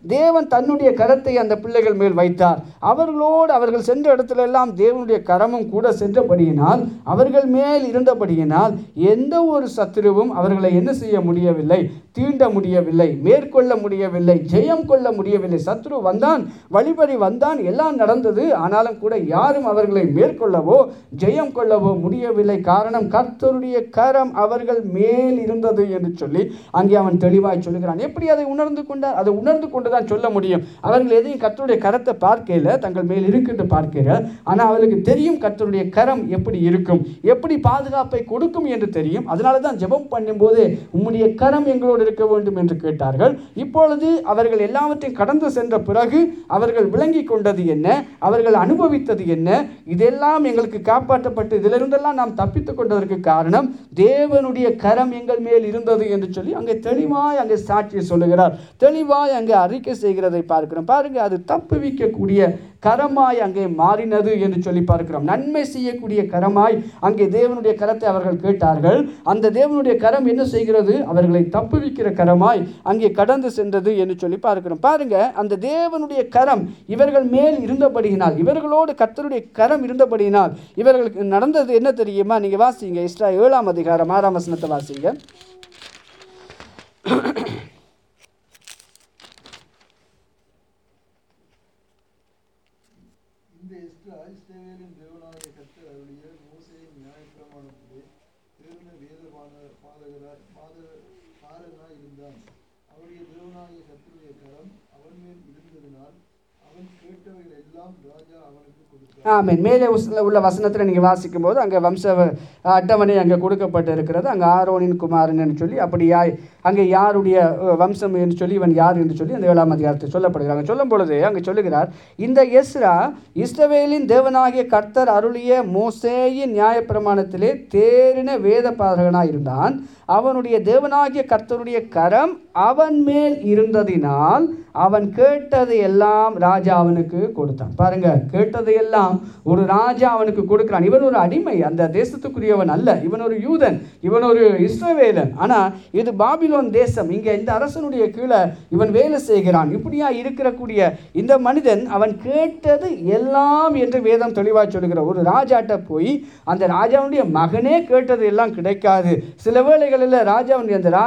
தேவன் தன்னுடைய கரத்தை அந்த பிள்ளைகள் மேல் வைத்தார். அவர்களோடு அவர்கள் சென்ற இடத்துல எல்லாம் தேவனுடைய கரமும் கூட சென்றபடியினால் அவர்கள் மேல் இருந்தபடியினால் எந்த ஒரு சத்துருவும் அவர்களை என்ன செய்ய முடியவில்லை. தீண்ட முடியவில்லை மேற்கொள்ள முடியவில்லை ஜெயம் கொள்ள முடியவில்லை. சத்ரு வந்தான் வழிபறி வந்தான் எல்லாம் நடந்தது. ஆனாலும் கூட யாரும் அவர்களை மேற்கொள்ளவோ ஜெயம் கொள்ளவோ முடியவில்லை. காரணம் கர்த்தருடைய கரம் அவர்கள் மேல் இருந்தது என்று சொல்லி அங்கே அவன் தெளிவாய் சொல்லுகிறான். எப்படி அதை உணர்ந்து கொண்டார்? அதை உணர்ந்து கொண்டு தான் சொல்ல முடியும். அவர்கள் எதையும் கர்த்தருடைய கரத்தை பார்க்கல தங்கள் மேல் இருக்குன்னு பார்க்கிற ஆனால் அவர்களுக்கு தெரியும் கர்த்தருடைய கரம் எப்படி இருக்கும் எப்படி பாதுகாப்பை கொடுக்கும் என்று தெரியும். அதனால தான் ஜெபம் பண்ணும்போது உம்முடைய கரம் எங்களோட இருக்க வேண்டும் என்று கேட்டார்கள். இப்பொழுது அவர்கள் எல்லாவற்றையும் கடந்து சென்ற பிறகு அவர்கள் விளங்கி கொண்டது என்ன? அவர்கள் அனுபவித்தது என்ன? இதெல்லாம் எங்களுக்கு காப்பாற்றப்பட்டு இதிலிருந்தெல்லாம் நாம் தப்பித்துக் கொண்டதற்கு காரணம் தேவனுடைய கரம் எங்கள் மேல் இருந்தது என்று சொல்லி அங்கே தெளிவாய் அங்கே சாட்சியை சொல்லுகிறார். தெளிவாய் அங்கே அறிக்கை செய்கிறதை பார்க்கிறோம். பாருங்க அது தப்புவிக்கக்கூடிய கரமாய் அங்கே மாறினது என்று சொல்லி பார்க்கிறோம். நன்மை செய்யக்கூடிய கரமாய் அங்கே தேவனுடைய கரத்தை அவர்கள் கேட்டார்கள். அந்த தேவனுடைய கரம் என்ன செய்கிறது? அவர்களை தப்புவிக்கிற கரமாய் அங்கே கடந்து சென்றது என்று சொல்லி பார்க்கிறோம். பாருங்க அந்த தேவனுடைய கரம் இவர்கள் மேல் இருந்தபடியினால் இவர்களோடு கர்த்தருடைய கரம் இருந்தபடியினால் இவர்களுக்கு நடந்தது என்ன தெரியுமா? நீங்க வாசிங்க. இஸ்ரா ஏழாம் அதிகாரம் ஆறாம் வசனத்தை வாசிங்க இந்த எஸ்ட்ரா இஸ்ரவேலின் தேவனாகிய கர்த்தர் அருளிய மோசேயின் நியாயப்பிரமாணத்திலே தேர்ந்த வேத பாத பாதகராய் பாத பாரகனாய் இருந்தான் அவருடைய தேவனாகிய கர்த்தருடைய கரம் அவன் மேல் இருந்ததினால் அவன் கேட்டவைகள் எல்லாம் ராஜா அவனுக்கு கொடுத்தான் ஆமென். மேலே உள்ள வசனத்தில் நீங்கள் வாசிக்கும் போது அங்கே வம்ச அட்டவணை அங்கே கொடுக்கப்பட்டு இருக்கிறது அங்கே ஆரோனின் குமாரன் என்று சொல்லி அப்படி யாய் அங்கே யாருடைய வம்சம் என்று சொல்லி இவன் யார் என்று சொல்லி அந்த ஏழாம் அதிகாரத்தில் சொல்லப்படுகிறாங்க சொல்லும் பொழுது அங்கே சொல்லுகிறார் இந்த எஸ்ரா இஸ்ரவேலின் தேவனாகிய கர்த்தர் அருளிய மோசேயின் நியாயப்பிரமாணத்திலே தேறின வேத பாதகனாய் இருந்தான் அவனுடைய தேவனாகிய கர்த்தருடைய கரம் அவன் மேல் இருந்ததினால் அவன் கேட்டது எல்லாம் ராஜா அவனுக்கு கொடுத்தான். பாருங்க கேட்டதையெல்லாம் ஒரு ராஜா அவனுக்கு கொடுக்கிறான். இவன் ஒரு அடிமை அந்த தேசத்துக்குரியவன் அல்ல. இவன் ஒரு யூதன் இவன் ஒரு இஸ்ரவேலன். ஆனால் இது பாபிலோன் தேசம். இங்கே இந்த அரசனுடைய கீழே இவன் வேலை செய்கிறான். இப்படியா இருக்கிறக்கூடிய இந்த மனிதன் அவன் கேட்டது எல்லாம் என்று வேதம் தெளிவாக சொல்லுகிற ஒரு ராஜாட்ட போய் அந்த ராஜாவுடைய மகனே கேட்டது எல்லாம் கிடைக்காது. சில வேளைகளில் ராஜாவுடைய அந்த ரா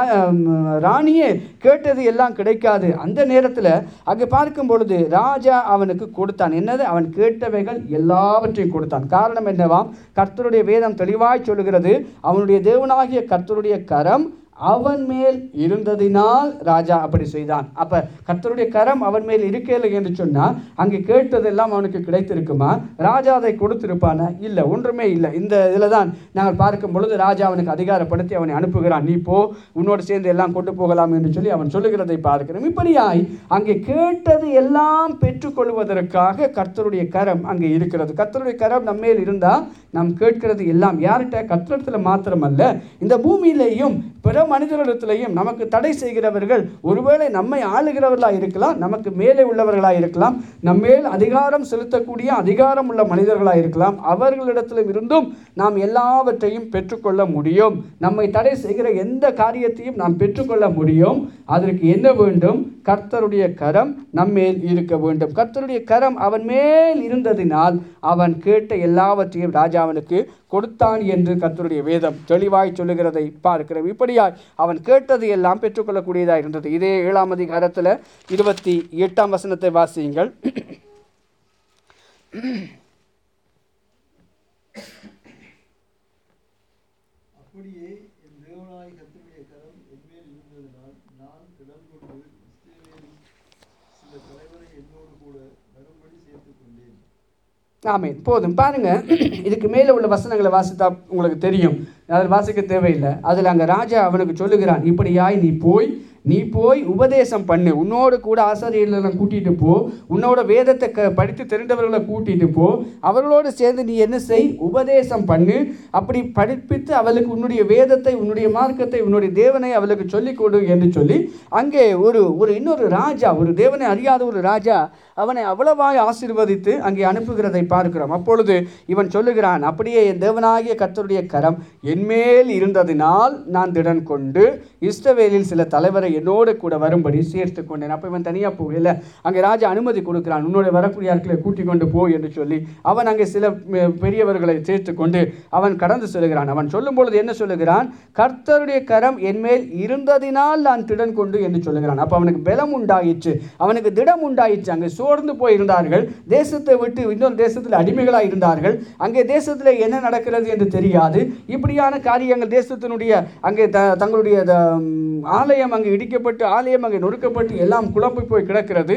ராணியே கேட்டது எல்லாம் கிடைக்காது. அந்த நேரத்தில் அங்கே பார்க்கும் பொழுது ராஜா அவனுக்கு கொடுத்தான். என்னது? அவன் கேட்டவைகள் எல்லாவற்றையும் கொடுத்தான். காரணம் என்னவாம்? கர்த்தருடைய வேதம் தெளிவாய் சொல்லுகிறது. அவனுடைய தேவனாகிய கர்த்தருடைய கரம் அவன் மேல் இருந்ததினால் ராஜா அப்படி செய்தான். அப்போ கர்த்தருடைய கரம் அவன் மேல் இருக்கல என்று சொன்னால் அங்கே கேட்டதெல்லாம் அவனுக்கு கிடைத்திருக்குமா? ராஜா அதை கொடுத்திருப்பானா? இல்லை ஒன்றுமே இல்லை. இந்த இதில் தான் நாங்கள் பார்க்கும் பொழுது ராஜா அவனுக்கு அதிகாரப்படுத்தி அவனை அனுப்புகிறான். நீ போ உன்னோடு சேர்ந்து எல்லாம் கொண்டு போகலாம் என்று சொல்லி அவன் சொல்லுகிறதை பார்க்கிறோம். இப்படியாய் அங்கே கேட்டது எல்லாம் பெற்றுக்கொள்வதற்காக கர்த்தருடைய கரம் அங்கே இருக்கிறது. கர்த்தருடைய கரம் நம்ம மேல் இருந்தால் நாம் கேட்கிறது எல்லாம் யார்கிட்ட? கர்த்தரிடத்தில் மாத்திரமல்ல. இந்த பூமியிலேயும் பிற மனிதர்களிடத்திலேயும் நமக்கு தடை செய்கிறவர்கள் ஒருவேளை நம்மை ஆளுகிறவர்களாக இருக்கலாம் நமக்கு மேலே உள்ளவர்களாக இருக்கலாம் நம்மேல் அதிகாரம் செலுத்தக்கூடிய அதிகாரம் உள்ள மனிதர்களாக இருக்கலாம். அவர்களிடத்திலும் இருந்தும் நாம் எல்லாவற்றையும் பெற்றுக்கொள்ள முடியும். நம்மை தடை செய்கிற எந்த காரியத்தையும் நாம் பெற்றுக்கொள்ள முடியும். அதற்கு என்ன வேண்டும்? கர்த்தருடைய கரம் நம்மேல் இருக்க வேண்டும். கர்த்தருடைய கரம் அவன் மேல் இருந்ததினால் அவன் கேட்ட எல்லாவற்றையும் ராஜாவனுக்கு கொடுத்தான் என்று கர்த்தருடைய வேதம் தெளிவாய் சொல்லுகிறதை பார்க்கிறோம். இப்படியாய் அவன் கேட்டது எல்லாம் பெற்றுக்கொள்ளக்கூடியதாக இருந்தது. இதே ஏழாம் அதிகாரத்தில் இருபத்தி எட்டாம் வசனத்தை வாசியுங்கள் அப்படியே என் தேவனாய் கர்த்தருடைய கரம் என்மேல் இருந்ததினால் நான் இடம் கொண்டு இஸ்ரவேலின் சில தலைவரை என்னோடு கூட வரும்படி சேர்த்துக் கொண்டேன் ஆமென். போதும். பாருங்கள் இதுக்கு மேலே உள்ள வசனங்களை வாசித்தா உங்களுக்கு தெரியும். அதில் வாசிக்க தேவையில்லை. அதில் அங்கே ராஜா அவனுக்கு சொல்லுகிறான் இப்படியாய் நீ போய் நீ போய் உபதேசம் பண்ணு. உன்னோடு கூட ஆசாரியர்களை கூட்டிகிட்டு போ. உன்னோட வேதத்தை க படித்து தெரிந்தவர்களை கூட்டிகிட்டு போ. அவர்களோடு சேர்ந்து நீ என்ன செய்? உபதேசம் பண்ணு. அப்படி படிப்பித்து அவளுக்கு உன்னுடைய வேதத்தை உன்னுடைய மார்க்கத்தை உன்னுடைய தேவனை அவளுக்கு சொல்லிக் கொடு என்று சொல்லி அங்கே ஒரு ஒரு இன்னொரு ராஜா ஒரு தேவனை அறியாத ஒரு ராஜா அவனை அவ்வளவாக ஆசீர்வதித்து அங்கே அனுப்புகிறதை பார்க்கிறோம். அப்பொழுது இவன் சொல்லுகிறான் அப்படியே என் தேவனாகிய கர்த்தருடைய கரம் என்மேல் இருந்ததினால் நான் திடன் கொண்டு இஸ்ரவேலில் சில தலைவரை என்னோடு கூட வரும்படி சேர்த்து கொண்டேன். அப்போ இவன் தனியாக போகல அங்கே ராஜா அனுமதி கொடுக்கிறான் உன்னோட வரக்கூடிய ஆட்களை கூட்டிக் கொண்டு போ என்று சொல்லி அவன் அங்கே சில பெரியவர்களை சேர்த்து கொண்டு அவன் கடந்து செல்கிறான். அவன் சொல்லும் பொழுது என்ன சொல்லுகிறான் கர்த்தருடைய கரம் என்மேல் இருந்ததினால் நான் திடன் கொண்டு என்று சொல்லுகிறான். அப்போ அவனுக்கு பலம் உண்டாயிற்று. அவனுக்கு திடம் உண்டாயிற்று. அங்கே சோர்ந்து போயிருந்தார்கள். தேசத்தை விட்டு இன்னொரு தேசத்தில் அடிமைகளாக இருந்தார்கள். அங்கே தேசத்தில் என்ன நடக்கிறது என்று தெரியாது. இப்படியான காரியங்கள் தேசத்தினுடைய அங்கே த தங்களுடைய ஆலயம் அங்கே இடிக்கப்பட்டு ஆலயம் அங்கே நொறுக்கப்பட்டு எல்லாம் குழம்பி போய் கிடக்கிறது.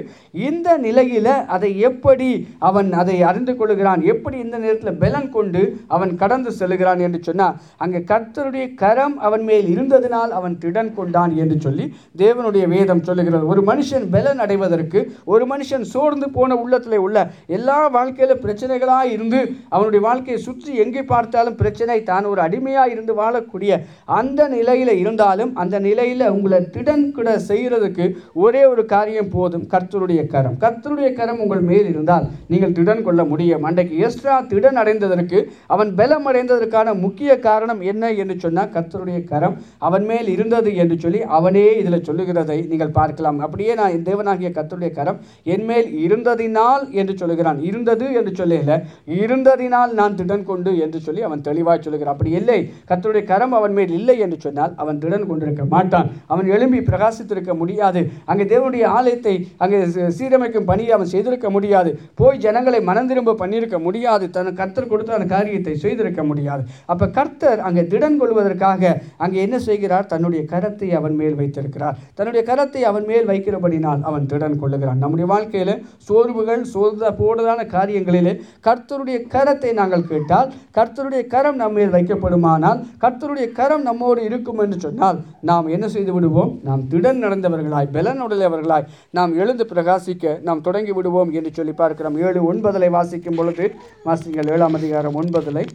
இந்த நிலையில் அதை எப்படி அவன் அதை அறிந்து கொள்கிறான்? எப்படி இந்த நேரத்தில் பலன் கொண்டு அவன் கடந்து செல்கிறான் என்று சொன்னால் அங்கே கர்த்தருடைய கரம் அவன் மேல் இருந்ததினால் அவன் திடன் கொண்டான் என்று சொல்லி தேவனுடைய வேதம் சொல்லுகிறது. ஒரு மனுஷன் பலன் அடைவதற்கு ஒரு மனுஷன் சோர்ந்து போன உள்ளத்தில் உள்ள எல்லா வாழ்க்கையில் பிரச்சனைகளாக இருந்து அவனுடைய வாழ்க்கையை சுற்றி எங்கே பார்த்தாலும் பிரச்சனை தான் ஒரு அடிமையாக இருந்து வாழக்கூடிய அந்த நிலையில் இருந்தாலும் அந்த நிலையில் உங்களை திடன் கிட செய்கிறதுக்கு ஒரே ஒரு காரியம் போதும் கர்த்தருடைய கரம். கர்த்தருடைய கரம் உங்கள் மேல் இருந்தால் நீங்கள் திடன் கொள்ள முடியும். அன்றைக்கு எஸ்ட்ரா திடன் அடைந்ததற்கு அவன் பலம் அடைந்ததற்கான முக்கிய காரணம் என்ன என்று சொன்னால் கர்த்தருடைய கரம் அவன் மேல் இருந்தது என்று சொல்லி அவனே இதில் சொல்லுகிறதை நீங்கள் பார்க்கலாம். அப்படியே நான் என் தேவனாகிய கர்த்தருடைய கரம் என் மேல் இருந்ததினால் என்று சொல்லுகிறான். இருந்தது என்று சொல்லல. இருந்ததினால் நான் திடன் கொண்டு என்று சொல்லி அவன் தெளிவாய் சொல்லுகிறான். அப்படி இல்லை. கர்த்தருடைய கரம் அவன் மேல் இல்லை என்று சொன்னால் அவன் திடன் கொண்டிருக்க மாட்டான். அவன் எழும்பி பிரகாசித்திருக்க முடியாது. அங்கே தேவனுடைய ஆலயத்தை அங்கே சீரமைக்கும் பணியை அவன் செய்திருக்க முடியாது. போய் ஜனங்களை மனம் திரும்ப பண்ணியிருக்க முடியாது. தன் கர்த்தர் கொடுத்த அந்த காரியத்தை செய்திருக்க முடியாது. அப்ப கர்த்தர் அங்கே திடன் கொள்வதற்காக அங்கே என்ன செய்கிறார்? தன்னுடைய கரத்தை அவன் மேல் வைத்திருக்கிறார். தன்னுடைய கரத்தை அவன் மேல் வைக்கிறபடினால் அவன் திடன் கொள்ளுகிறான். நம்முடைய வாழ்க்கையில் சோர்வுகள் சோர்ந்த போடுதான காரியங்களிலே கர்த்தருடைய கரத்தை நாங்கள் கேட்டால் கர்த்தருடைய கரம் நம்ம வைக்கப்படுமானால் கர்த்தருடைய கரம் நம்மோடு இருக்கும் என்று சொன்னால் நாம் என்ன செய்து விடுவோம்? நாம் திடன் நடந்தவர்களாய் பலன் உடையவர்களாய் நாம் எழுந்து பிரகாசிக்க நாம் தொடங்கி விடுவோம் என்று சொல்லி பார்க்கிறோம். ஏழு ஒன்பதலை வாசிக்கும் பொழுது வாசிங்கள் ஏழாம் அதிகாரம் ஒன்பதலை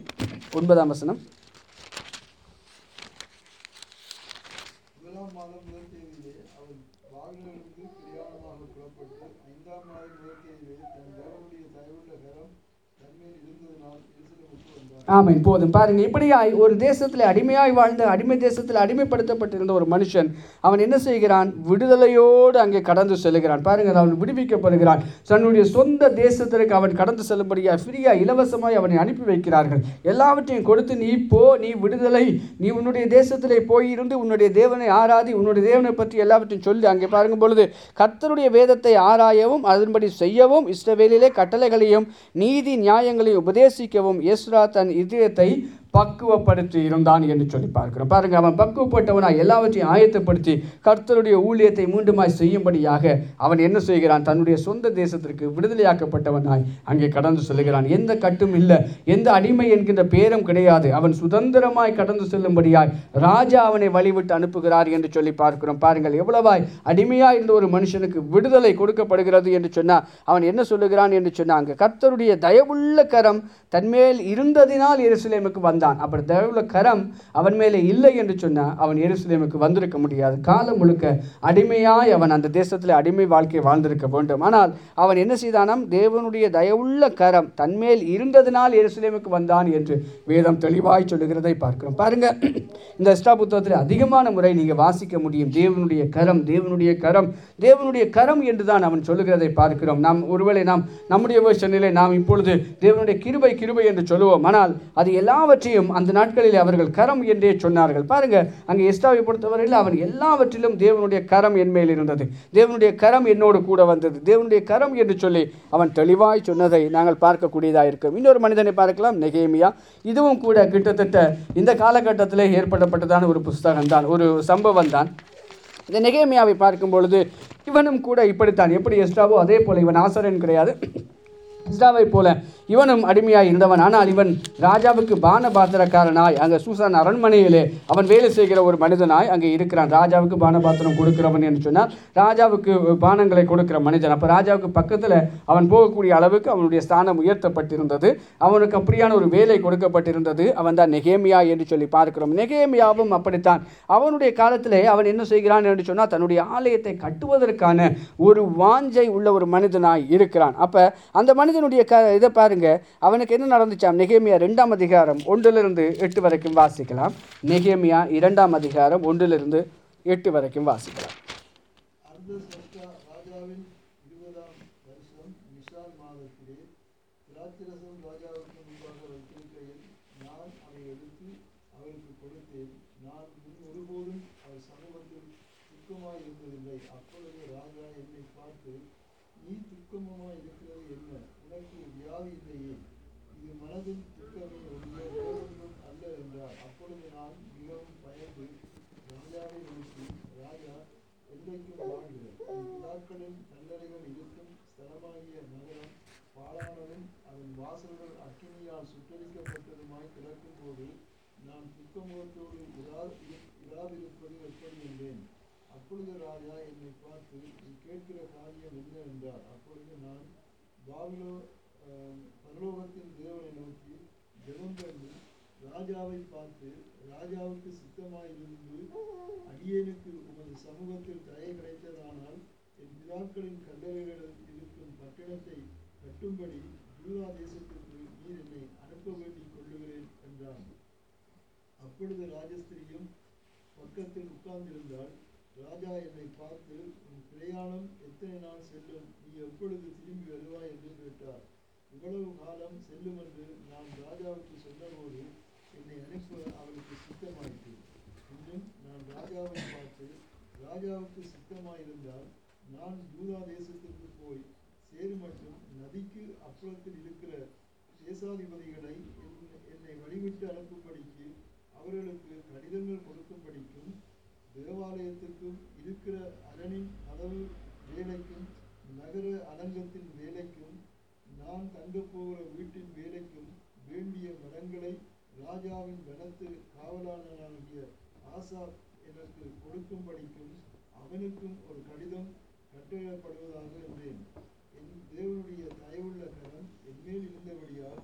ஒன்பதாம் வசனம் முதலாம் மாதம் முதல் தேதியிலே அவன் வாகனிலிருந்து பிரயாணமாக புறப்பட்டு ஐந்தாம் நாள் முதல் தேதியிலே ஆமாம் போதும். பாருங்கள் இப்படியாய் ஒரு தேசத்தில் அடிமையாய் வாழ்ந்த அடிமை தேசத்தில் அடிமைப்படுத்தப்பட்டிருந்த ஒரு மனுஷன் அவன் என்ன செய்கிறான்? விடுதலையோடு அங்கே கடந்து செல்கிறான். பாருங்க அவன் விடுவிக்கப்படுகிறான். தன்னுடைய சொந்த தேசத்திற்கு அவன் கடந்து செல்லும்படியாக ஃப்ரீயாக இலவசமாய் அவனை அனுப்பி வைக்கிறார்கள். எல்லாவற்றையும் கொடுத்து நீ போ நீ விடுதலை. நீ உன்னுடைய தேசத்திலே போயிருந்து உன்னுடைய தேவனை ஆராதி உன்னுடைய தேவனை பற்றி எல்லாவற்றையும் சொல்லி. அங்கே பாருங்க பொழுது கர்த்தருடைய வேதத்தை ஆராயவும் அதன்படி செய்யவும் இஸ்ரவேலிலே கட்டளைகளையும் நீதி நியாயங்களையும் உபதேசிக்கவும் எஸ்ரா தன் इति तैः பக்குவப்படுத்தி இருந்தான் என்று சொல்லி பார்க்கிறோம். பாருங்க அவன் பக்குவப்பட்டவனா எல்லாவற்றையும் ஆயத்தப்படுத்தி கர்த்தருடைய ஊழியத்தை மீண்டுமாய் செய்யும்படியாக அவன் என்ன செய்கிறான்? தன்னுடைய சொந்த தேசத்திற்கு விடுதலையாக்கப்பட்டவனாய் அங்கே கடந்து செல்கிறான். எந்த கட்டும் இல்லை எந்த அடிமை என்கின்ற பேரும் கிடையாது. அவன் சுதந்திரமாய் கடந்து செல்லும்படியாய் ராஜா அவனை வழிவிட்டு அனுப்புகிறார் என்று சொல்லி பார்க்கிறோம். பாருங்கள் எவ்வளவாய் அடிமையாக இருந்த ஒரு மனுஷனுக்கு விடுதலை கொடுக்கப்படுகிறது என்று சொன்னால் அவன் என்ன சொல்லுகிறான் என்று சொன்னாங்க கர்த்தருடைய தயவுள்ள கரம் தன்மேல் இருந்ததினால் எருசலேமுக்கு வந்தான் அப்படி தயவுள்ள கரம் அவன் மேலே இல்லை என்று சொன்னால் அவன் எருசலேமுக்கு வந்திருக்க முடியாது. காலம் முழுக்க அடிமையாய் அவன் அந்த தேசத்தில் அடிமை வாழ்க்கை வாழ்ந்திருக்க வேண்டும். ஆனால் அவன் என்ன செய்தானாம்? தேவனுடைய தயவுள்ள கரம் தன்மேல் இருந்ததினால் எருசலேமுக்கு வந்தான் என்று வேதம் தெளிவாய் சொல்லுகிறதை பார்க்கிறோம். பாருங்க இந்த எஸ்டா புத்தகத்தில் அதிகமான முறை நீங்கள் வாசிக்க முடியும். தேவனுடைய கரம் தேவனுடைய கரம் தேவனுடைய கரம் என்று தான் அவன் சொல்லுகிறதை பார்க்கிறோம். நாம் ஒருவேளை நாம் நம்முடைய வருஷனிலே நாம் இப்பொழுது தேவனுடைய கிருபை கிருபை என்று சொல்லுவோம். ஆனால் அது எல்லாவற்றையும் அந்த நாட்களில் அவர்கள் கரம் என்றே சொன்னார்கள். பாருங்க அங்கே எஸ்டாவை பொறுத்தவரையில் அவன் எல்லாவற்றிலும் தேவனுடைய கரம் என் மேல் இருந்தது. தேவனுடைய கரம் என்னோடு கூட வந்தது. தேவனுடைய கரம் என்று சொல்லி அவன் தெளிவாய் சொன்னதை நாங்கள் பார்க்கக்கூடியதாக இருக்கும். இன்னொரு மனிதனை பார்க்கலாம் நெகேமியா. இதுவும் கூட கிட்டத்தட்ட இந்த காலகட்டத்தில் ஏற்படப்பட்டதான ஒரு புஸ்தகம் தான் ஒரு சம்பவம் தான். இந்த நெகேமியாவை பார்க்கும் பொழுது இவனும் கூட இப்படித்தான். எப்படி எஸ்டாவோ அதே போல் இவன் ஆசரன் கிடையாது. சிஸ்டாவை போல. இவனும் அடிமையாய் இருந்தவன். ஆனால் இவன் ராஜாவுக்கு பான பாத்திரக்காரனாய் அங்கே சூசான் அரண்மனையிலே அவன் வேலை செய்கிற ஒரு மனிதனாய் அங்கே இருக்கிறான். ராஜாவுக்கு பான பாத்திரம் கொடுக்கிறவன் என்று சொன்னால் ராஜாவுக்கு பானங்களை கொடுக்கிற மனிதன். அப்போ ராஜாவுக்கு பக்கத்தில் அவன் போகக்கூடிய அளவுக்கு அவனுடைய ஸ்தானம் உயர்த்தப்பட்டிருந்தது. அவனுக்கு அப்படியான ஒரு வேலை கொடுக்கப்பட்டிருந்தது. அவன் தான் நெகேமியா என்று சொல்லி பார்க்கிறோம். நெகேமியாவும் அப்படித்தான். அவனுடைய காலத்திலே அவன் என்ன செய்கிறான் என்று சொன்னால் தன்னுடைய ஆலயத்தை கட்டுவதற்கான ஒரு வாஞ்சை உள்ள ஒரு மனிதனாய் இருக்கிறான். அப்போ அந்த மனிதன் மனிதனுடைய க இதை பாருங்க. அவனுக்கு என்ன நடந்துச்சாம்? நெகேமியா ரெண்டாம் அதிகாரம் ஒன்றிலிருந்து எட்டு வரைக்கும் வாசிக்கலாம். நெகேமியா இரண்டாம் அதிகாரம் ஒன்றிலிருந்து எட்டு வரைக்கும் வாசிக்கலாம். துக்கமாய் இருந்ததில்லை அப்பொழுது ராஜா என்னை பார்த்து நீ இருக்கிறது என்ன உனக்கு வியாதி இல்லையே இது மனதின் துக்கமே ஒழிய வேறொன்றும் அல்ல என்றார். அப்பொழுது நான் மிகவும் பயந்து ராஜாவை நோக்கி ராஜா என்றைக்கும் வாழ்க. உன் பிதாக்களின் நல்லறைகள் இருக்கும் ஸ்தலமாகிய நகரம் பாழானதும் அதன் வாசல்கள் அக்கினியால் சுட்டரிக்கப்பட்டதுமாய் கிடக்கும் போது நான் துக்கமுகத்தோடு இரா இரு- இராதிருப்பது எப்படி? என்றேன். அப்பொழுது ராஜா என்னை பார்த்து நீ கேட்கிற காரியம் என்ன? என்றார். அப்பொழுது நான் பாபிலோ பரலோகத்தின் தேவனை நோக்கி ஜெபம் பண்ணி ராஜாவை பார்த்து ராஜாவுக்கு சித்தமாயிருந்து அடியேனுக்கு உமது சமூகத்தில் தயை கிடைத்ததானால் என் பிதாக்களின் கல்லறைகளில் இருக்கும் பட்டணத்தை கட்டும்படி யூதா தேசத்திற்கு நீர் என்னை அனுப்ப வேண்டி கொள்ளுகிறேன் என்றான். அப்பொழுது ராஜஸ்திரியும் பக்கத்தில் உட்கார்ந்திருந்தாள். ராஜா என்னை பார்த்து உன் பிரயாணம் எத்தனை நாள் செல்லும்? நீ எப்பொழுது திரும்பி வருவாய்? என்று கேட்டார். இவ்வளவு காலம் செல்லும் என்று நான் ராஜாவுக்கு சொன்னபோது என்னை அனுப்ப அவளுக்கு சித்தமாயிற்று. இன்னும் நான் ராஜாவை பார்த்து ராஜாவுக்கு சித்தமாயிருந்தால் நான் யூதா தேசத்திற்கு போய் சேரு மற்றும் நதிக்கு அப்புறத்தில் இருக்கிற தேசாதிபதிகளை என்- என்னை வழிவிட்டு அனுப்பும்படிக்கு அவர்களுக்கு கடிதங்கள் கொடுக்கும்படிக்கும் தேவாலயத்துக்கும் இருக்கிற அரணின் கதவு வேலைக்கும் நகர அலங்கத்தின் வேலைக்கும் நான் தங்கப் போகிற வீட்டின் வேலைக்கும் வேண்டிய மரங்களை ராஜாவின் வனத்து காவலாளனாகிய ஆசாப் எனக்கு கொடுக்கும்படிக்கும் அவனுக்கும் ஒரு கடிதம் கட்டளையிடப்படுவதாக என்றேன் என் தேவனுடைய தயவுள்ள கரம் என்மேல் இருந்தபடியால்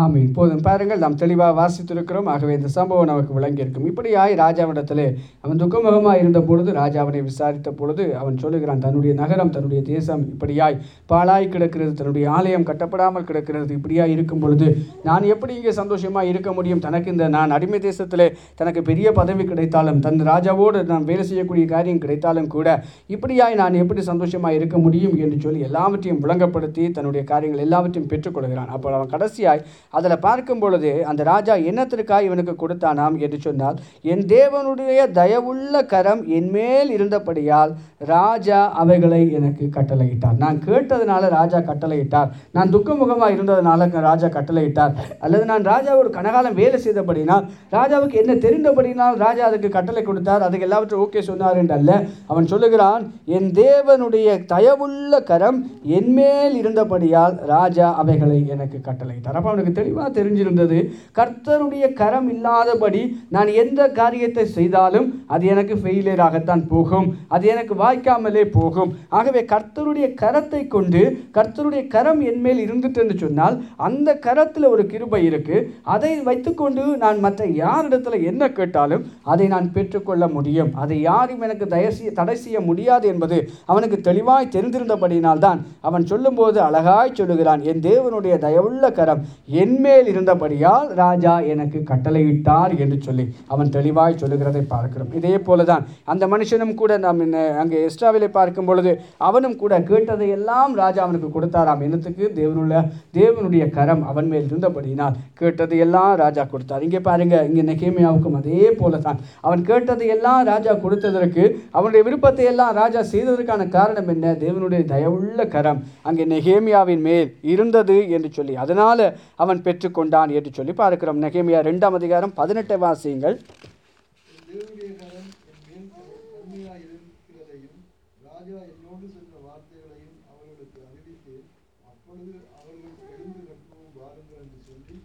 ஆம் இப்போதும் பாருங்கள் நாம் தெளிவாக வாசித்திருக்கிறோம். ஆகவே இந்த சம்பவம் நமக்கு விளங்கியிருக்கும். இப்படியாய் ராஜாவிடத்திலே அவன் துக்கமுகமாக இருந்த பொழுது ராஜாவனை விசாரித்த பொழுது அவன் சொல்லுகிறான் தன்னுடைய நகரம் தன்னுடைய தேசம் இப்படியாய் பாழாய் கிடக்கிறது தன்னுடைய ஆலயம் கட்டப்படாமல் கிடக்கிறது இப்படியாய் இருக்கும் பொழுது நான் எப்படி இங்கே சந்தோஷமாக இருக்க முடியும்? தனக்கு இந்த நான் அடிமை தேசத்திலே தனக்கு பெரிய பதவி கிடைத்தாலும் தன் ராஜாவோடு நான் வேலை செய்யக்கூடிய காரியம் கிடைத்தாலும் கூட இப்படியாய் நான் எப்படி சந்தோஷமாக இருக்க முடியும்? என்று சொல்லி எல்லாவற்றையும் விளங்கப்படுத்தி தன்னுடைய காரியங்கள் எல்லாவற்றையும் பெற்றுக்கொள்கிறான். அப்போ அவன் கடைசியாய் அதில் பார்க்கும் பொழுது அந்த ராஜா என்னத்திற்காக இவனுக்கு கொடுத்தானாம் என்று சொன்னால் என் தேவனுடைய தயவுள்ள கரம் என்மேல் இருந்தபடியால் ராஜா அவைகளை எனக்கு கட்டளையிட்டார். நான் கேட்டதுனால ராஜா கட்டளையிட்டார். நான் துக்கமுகமாக இருந்ததுனால ராஜா கட்டளையிட்டார். அல்லது நான் ராஜாவோட கனகாலம் வேலை செய்தபடினால் ராஜாவுக்கு என்ன தெரிந்தபடினால் ராஜா அதுக்கு கட்டளை கொடுத்தார். அதுக்கு எல்லாவற்றும் ஓகே சொன்னார் என்று அல்ல அவன் சொல்லுகிறான் என் தேவனுடைய தயவுள்ள கரம் என்மேல் இருந்தபடியால் ராஜா அவைகளை எனக்கு கட்டளை அப்போ அவனுக்கு தெளிவாக தெரிஞ்சிருந்தது கர்த்தருடைய கரம் இல்லாதபடி நான் எந்த காரியத்தை செய்தாலும் அது எனக்கு ஃபெயிலியராகத்தான் போகும். அது எனக்கு வாய்க்காமலே போகும். ஆகவே கர்த்தருடைய கரத்தை கொண்டு கர்த்தருடைய கரம் என்மேல் இருந்துட்டுன்னு சொன்னால் அந்த கரத்தில் ஒரு கிருபை இருக்கு. அதை வைத்துக்கொண்டு நான் மற்ற யாரிடத்துல என்ன கேட்டாலும் அதை நான் பெற்றுக்கொள்ள முடியும். அதை யாரும் எனக்கு தயவு செய்ய தடை செய்ய முடியாது என்பது அவனுக்கு தெளிவாய் தெரிந்திருந்தபடியினால்தான் அவன் சொல்லும்போது அழகாய் சொல்லுகிறான் என் தேவனுடைய தயவுள்ள கரம் என்மேல் இருந்தபடியால் ராஜா எனக்கு கட்டளையிட்டார் என்று சொல்லி அவன் தெளிவாய் சொல்லுகிறதை பார்க்கிறோம். இதே போலதான் அந்த மனுஷனும் கூட நாம் என்ன அங்கே எஸ்ட்ராவிலே பார்க்கும் பொழுது அவனும் கூட கேட்டதையெல்லாம் ராஜா அவனுக்கு கொடுத்தாராம். என்னத்துக்கு? தேவனுள்ள தேவனுடைய கரம் அவன் மேல் இருந்தபடியினால் கேட்டதையெல்லாம் ராஜா கொடுத்தார். இங்கே பாருங்க இங்கே நெகேமியாவுக்கும் அதே போல தான் அவன் கேட்டதையெல்லாம் ராஜா கொடுத்ததற்கு அவனுடைய விருப்பத்தை எல்லாம் ராஜா செய்ததற்கான காரணம் என்ன? தேவனுடைய தயவுள்ள கரம் அங்கே நெகேமியாவின் மேல் இருந்தது என்று சொல்லி அதனால் அவன் பெற்றுக்கொண்டான் என்று சொல்லி பார்க்கிறோம். நெகேமியா ரெண்டாம் அதிகாரம் பதினெட்டை வாசியங்கள் என் தேவனுடைய கரம் என் மேல் நன்மையாய் இருக்கிறதையும் ராஜா என்னோடு சொன்ன வார்த்தைகளையும் அவர்களுக்கு அறிவித்தேன் அப்பொழுது அவர்கள் எழுந்து கட்டுவோம் வாருங்கள் என்று சொல்லி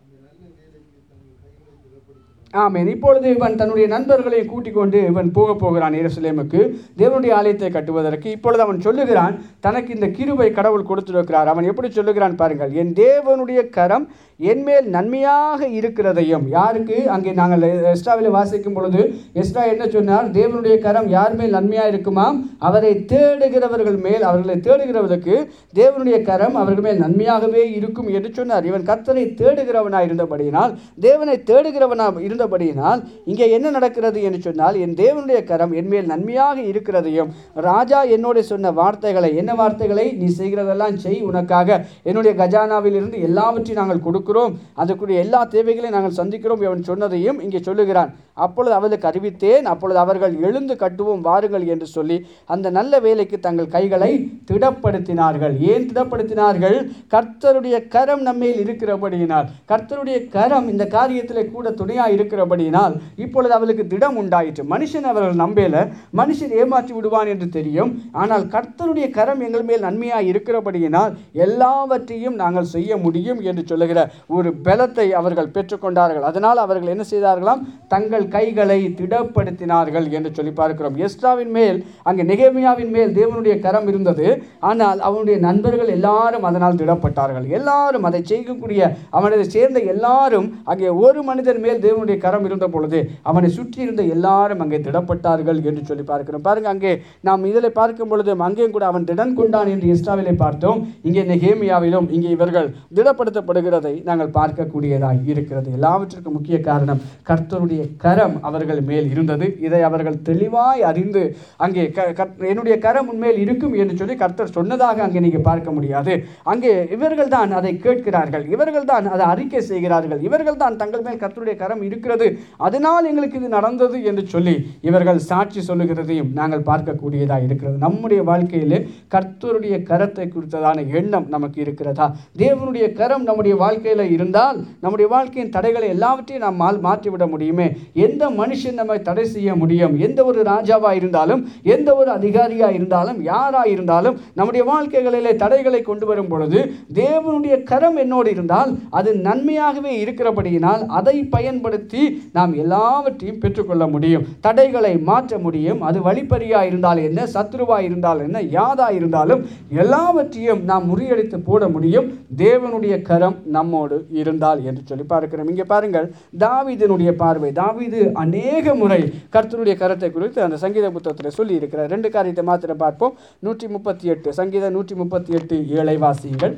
அந்த நல்ல வேலைக்கு தங்கள் கைகளை திடப்படுத்தினார் ஆமேன். இப்பொழுது இவன் தன்னுடைய நண்பர்களை கூட்டிக் கொண்டு இவன் போக போகிறான் எருசலேமுக்கு. தேவனுடைய ஆலயத்தை கட்டுவதற்கு. இப்பொழுது அவன் சொல்லுகிறான் தனக்கு இந்த கிருபை கடவுள் கொடுத்திருக்கிறார். அவன் எப்படி சொல்லுகிறான் பாருங்கள் என் தேவனுடைய கரம் என்மேல் நன்மையாக இருக்கிறதையும். யாருக்கு? அங்கே நாங்கள் எஸ்ட்ராவில் வாசிக்கும் பொழுது எஸ்ட்ரா என்ன சொன்னார்? தேவனுடைய கரம் யார் மேல் நன்மையாக இருக்குமாம் அவரை தேடுகிறவர்கள் மேல் அவர்களை தேடுகிறவர்களுக்கு தேவனுடைய கரம் அவர்கள் மேல் நன்மையாகவே இருக்கும் என்று சொன்னார். இவன் கர்த்தரை தேடுகிறவனாக இருந்தபடியினால் தேவனை தேடுகிறவனாக இருந்தபடியினால் இங்கே என்ன நடக்கிறது என்று சொன்னால் என் தேவனுடைய கரம் என் மேல் நன்மையாக இருக்கிறதையும் ராஜா என்னோட சொன்ன வார்த்தைகளை என்ன வார்த்தைகளை? நீ செய்கிறதெல்லாம் செய் உனக்காக. என்னுடைய கஜானாவில் இருந்து எல்லாவற்றையும் நாங்கள் கொடுக்கிறோம் அதுக்குரிய எல்லா தேவைகளையும் நாங்கள் சந்திக்கிறோம். அவன் சொன்னதையும் இங்கே சொல்லுகிறான். அப்பொழுது அவளுக்கு அறிவித்தேன். அப்பொழுது அவர்கள் எழுந்து கட்டுவோம் வாருங்கள் என்று சொல்லி அந்த நல்ல வேலைக்கு தங்கள் கைகளை திடப்படுத்தினார்கள். ஏன் திடப்படுத்தினார்கள்? கர்த்தருடைய கரம் நம்மேல் இருக்கிறபடியினால். கர்த்தருடைய கரம் இந்த காரியத்தில் கூட துணையாக இருக்கிறபடியினால் இப்பொழுது அவளுக்கு திடம் உண்டாயிற்று. மனுஷன் அவர்கள் நம்பேல. மனுஷன் ஏமாற்றி விடுவான் என்று தெரியும். ஆனால் கர்த்தருடைய கரம் எங்கள் மேல் நன்மையாக இருக்கிறபடியினால் எல்லாவற்றையும் நாங்கள் செய்ய முடியும் என்று சொல்லுகிற ஒரு பலத்தை அவர்கள் பெற்றுக்கொண்டார்கள். அதனால் அவர்கள் என்ன செய்தார்களாம்? தங்கள் கைகளை திடப்படுத்தினார்கள் என்று சொல்லி பார்க்கிறோம். எஸ்ட்ராவின் மேல் அங்கே நெகேமியாவின் மேல் தேவனுடைய கரம் இருந்தது. ஆனால் அவனுடைய நண்பர்கள் எல்லாரும் அதனால் திடப்பட்டார்கள். எல்லாரும் அதை செய்யக்கூடிய அவனை சேர்ந்த எல்லாரும் அங்கே ஒரு மனிதன் மேல் தேவனுடைய கரம் இருந்த பொழுது அவனை சுற்றி இருந்த எல்லாரும் அங்கே திடப்பட்டார்கள் என்று சொல்லி பார்க்கிறோம். பாருங்க அங்கே நாம் இதில் பார்க்கும் பொழுது அங்கேயும் கூட அவன் திடன் கொண்டான் என்று எஸ்ட்ராவிலே பார்த்தோம். இங்கே நெகேமியாவிலும் இங்கே இவர்கள் திடப்படுத்தப்படுகிறதை நாங்கள் பார்க்கக்கூடியதாக இருக்கிறது. எல்லாவற்றிற்கும் முக்கிய காரணம் கர்த்தருடைய கரம் அவர்கள் மேல் இருந்தது. இதை அவர்கள் தெளிவாய் அறிந்து அங்கே க- என்னுடைய கரம் உன்மேல் இருக்கும் என்று சொல்லி கர்த்தர் சொன்னதாக அங்கே நீங்கள் பார்க்க முடியாது. அங்கே இவர்கள் தான் அதை கேட்கிறார்கள். இவர்கள் தான் அதை அறிக்கை செய்கிறார்கள். இவர்கள் தான் தங்கள் மேல் கர்த்தருடைய கரம் இருக்கிறது. அதனால் எங்களுக்கு இது நடந்தது என்று சொல்லி இவர்கள் சாட்சி சொல்லுகிறதையும் நாங்கள் பார்க்கக்கூடியதாக இருக்கிறது. நம்முடைய வாழ்க்கையிலே கர்த்தருடைய கரத்தை குறித்ததான எண்ணம் நமக்கு இருக்கிறதா? தேவனுடைய கரம் நம்முடைய வாழ்க்கையில் நிலையில் இருந்தால் நம்முடைய வாழ்க்கையின் தடைகளை எல்லாவற்றையும் நாம் மா- மாற்றிவிட முடியுமே. எந்த மனுஷன் நம்மை தடை செய்ய முடியும்? எந்த ஒரு ராஜாவாக இருந்தாலும் எந்த ஒரு அதிகாரியாக இருந்தாலும் யாராக இருந்தாலும் நம்முடைய வாழ்க்கைகளிலே தடைகளை கொண்டு வரும் பொழுது தேவனுடைய கரம் என்னோடு இருந்தால் அது நன்மையாகவே இருக்கிறபடியினால் அதை பயன்படுத்தி நாம் எல்லாவற்றையும் பெற்றுக்கொள்ள முடியும். தடைகளை மாற்ற முடியும். அது வழிப்பறியாக இருந்தால் என்ன? சத்ருவாக இருந்தால் என்ன? யாதாக இருந்தாலும் எல்லாவற்றையும் நாம் முறியடித்து போட முடியும். தேவனுடைய கரம் நம்மோடு இருந்தால் என்று சொல்லி பார்க்கிறோம். இங்கே பாருங்கள் தாவிதனுடைய பார்வை. தாவிது அநேக முறை கர்த்தனுடைய கருத்தை குறித்து அந்த சங்கீத புத்தகத்தில் சொல்லி இருக்கிறார் ரெண்டு காரியத்தை மாத்திரம் பார்ப்போம். நூற்றி முப்பத்தி எட்டு சங்கீதம் நூற்றி முப்பத்தி எட்டு ஏழை வாசியுங்கள்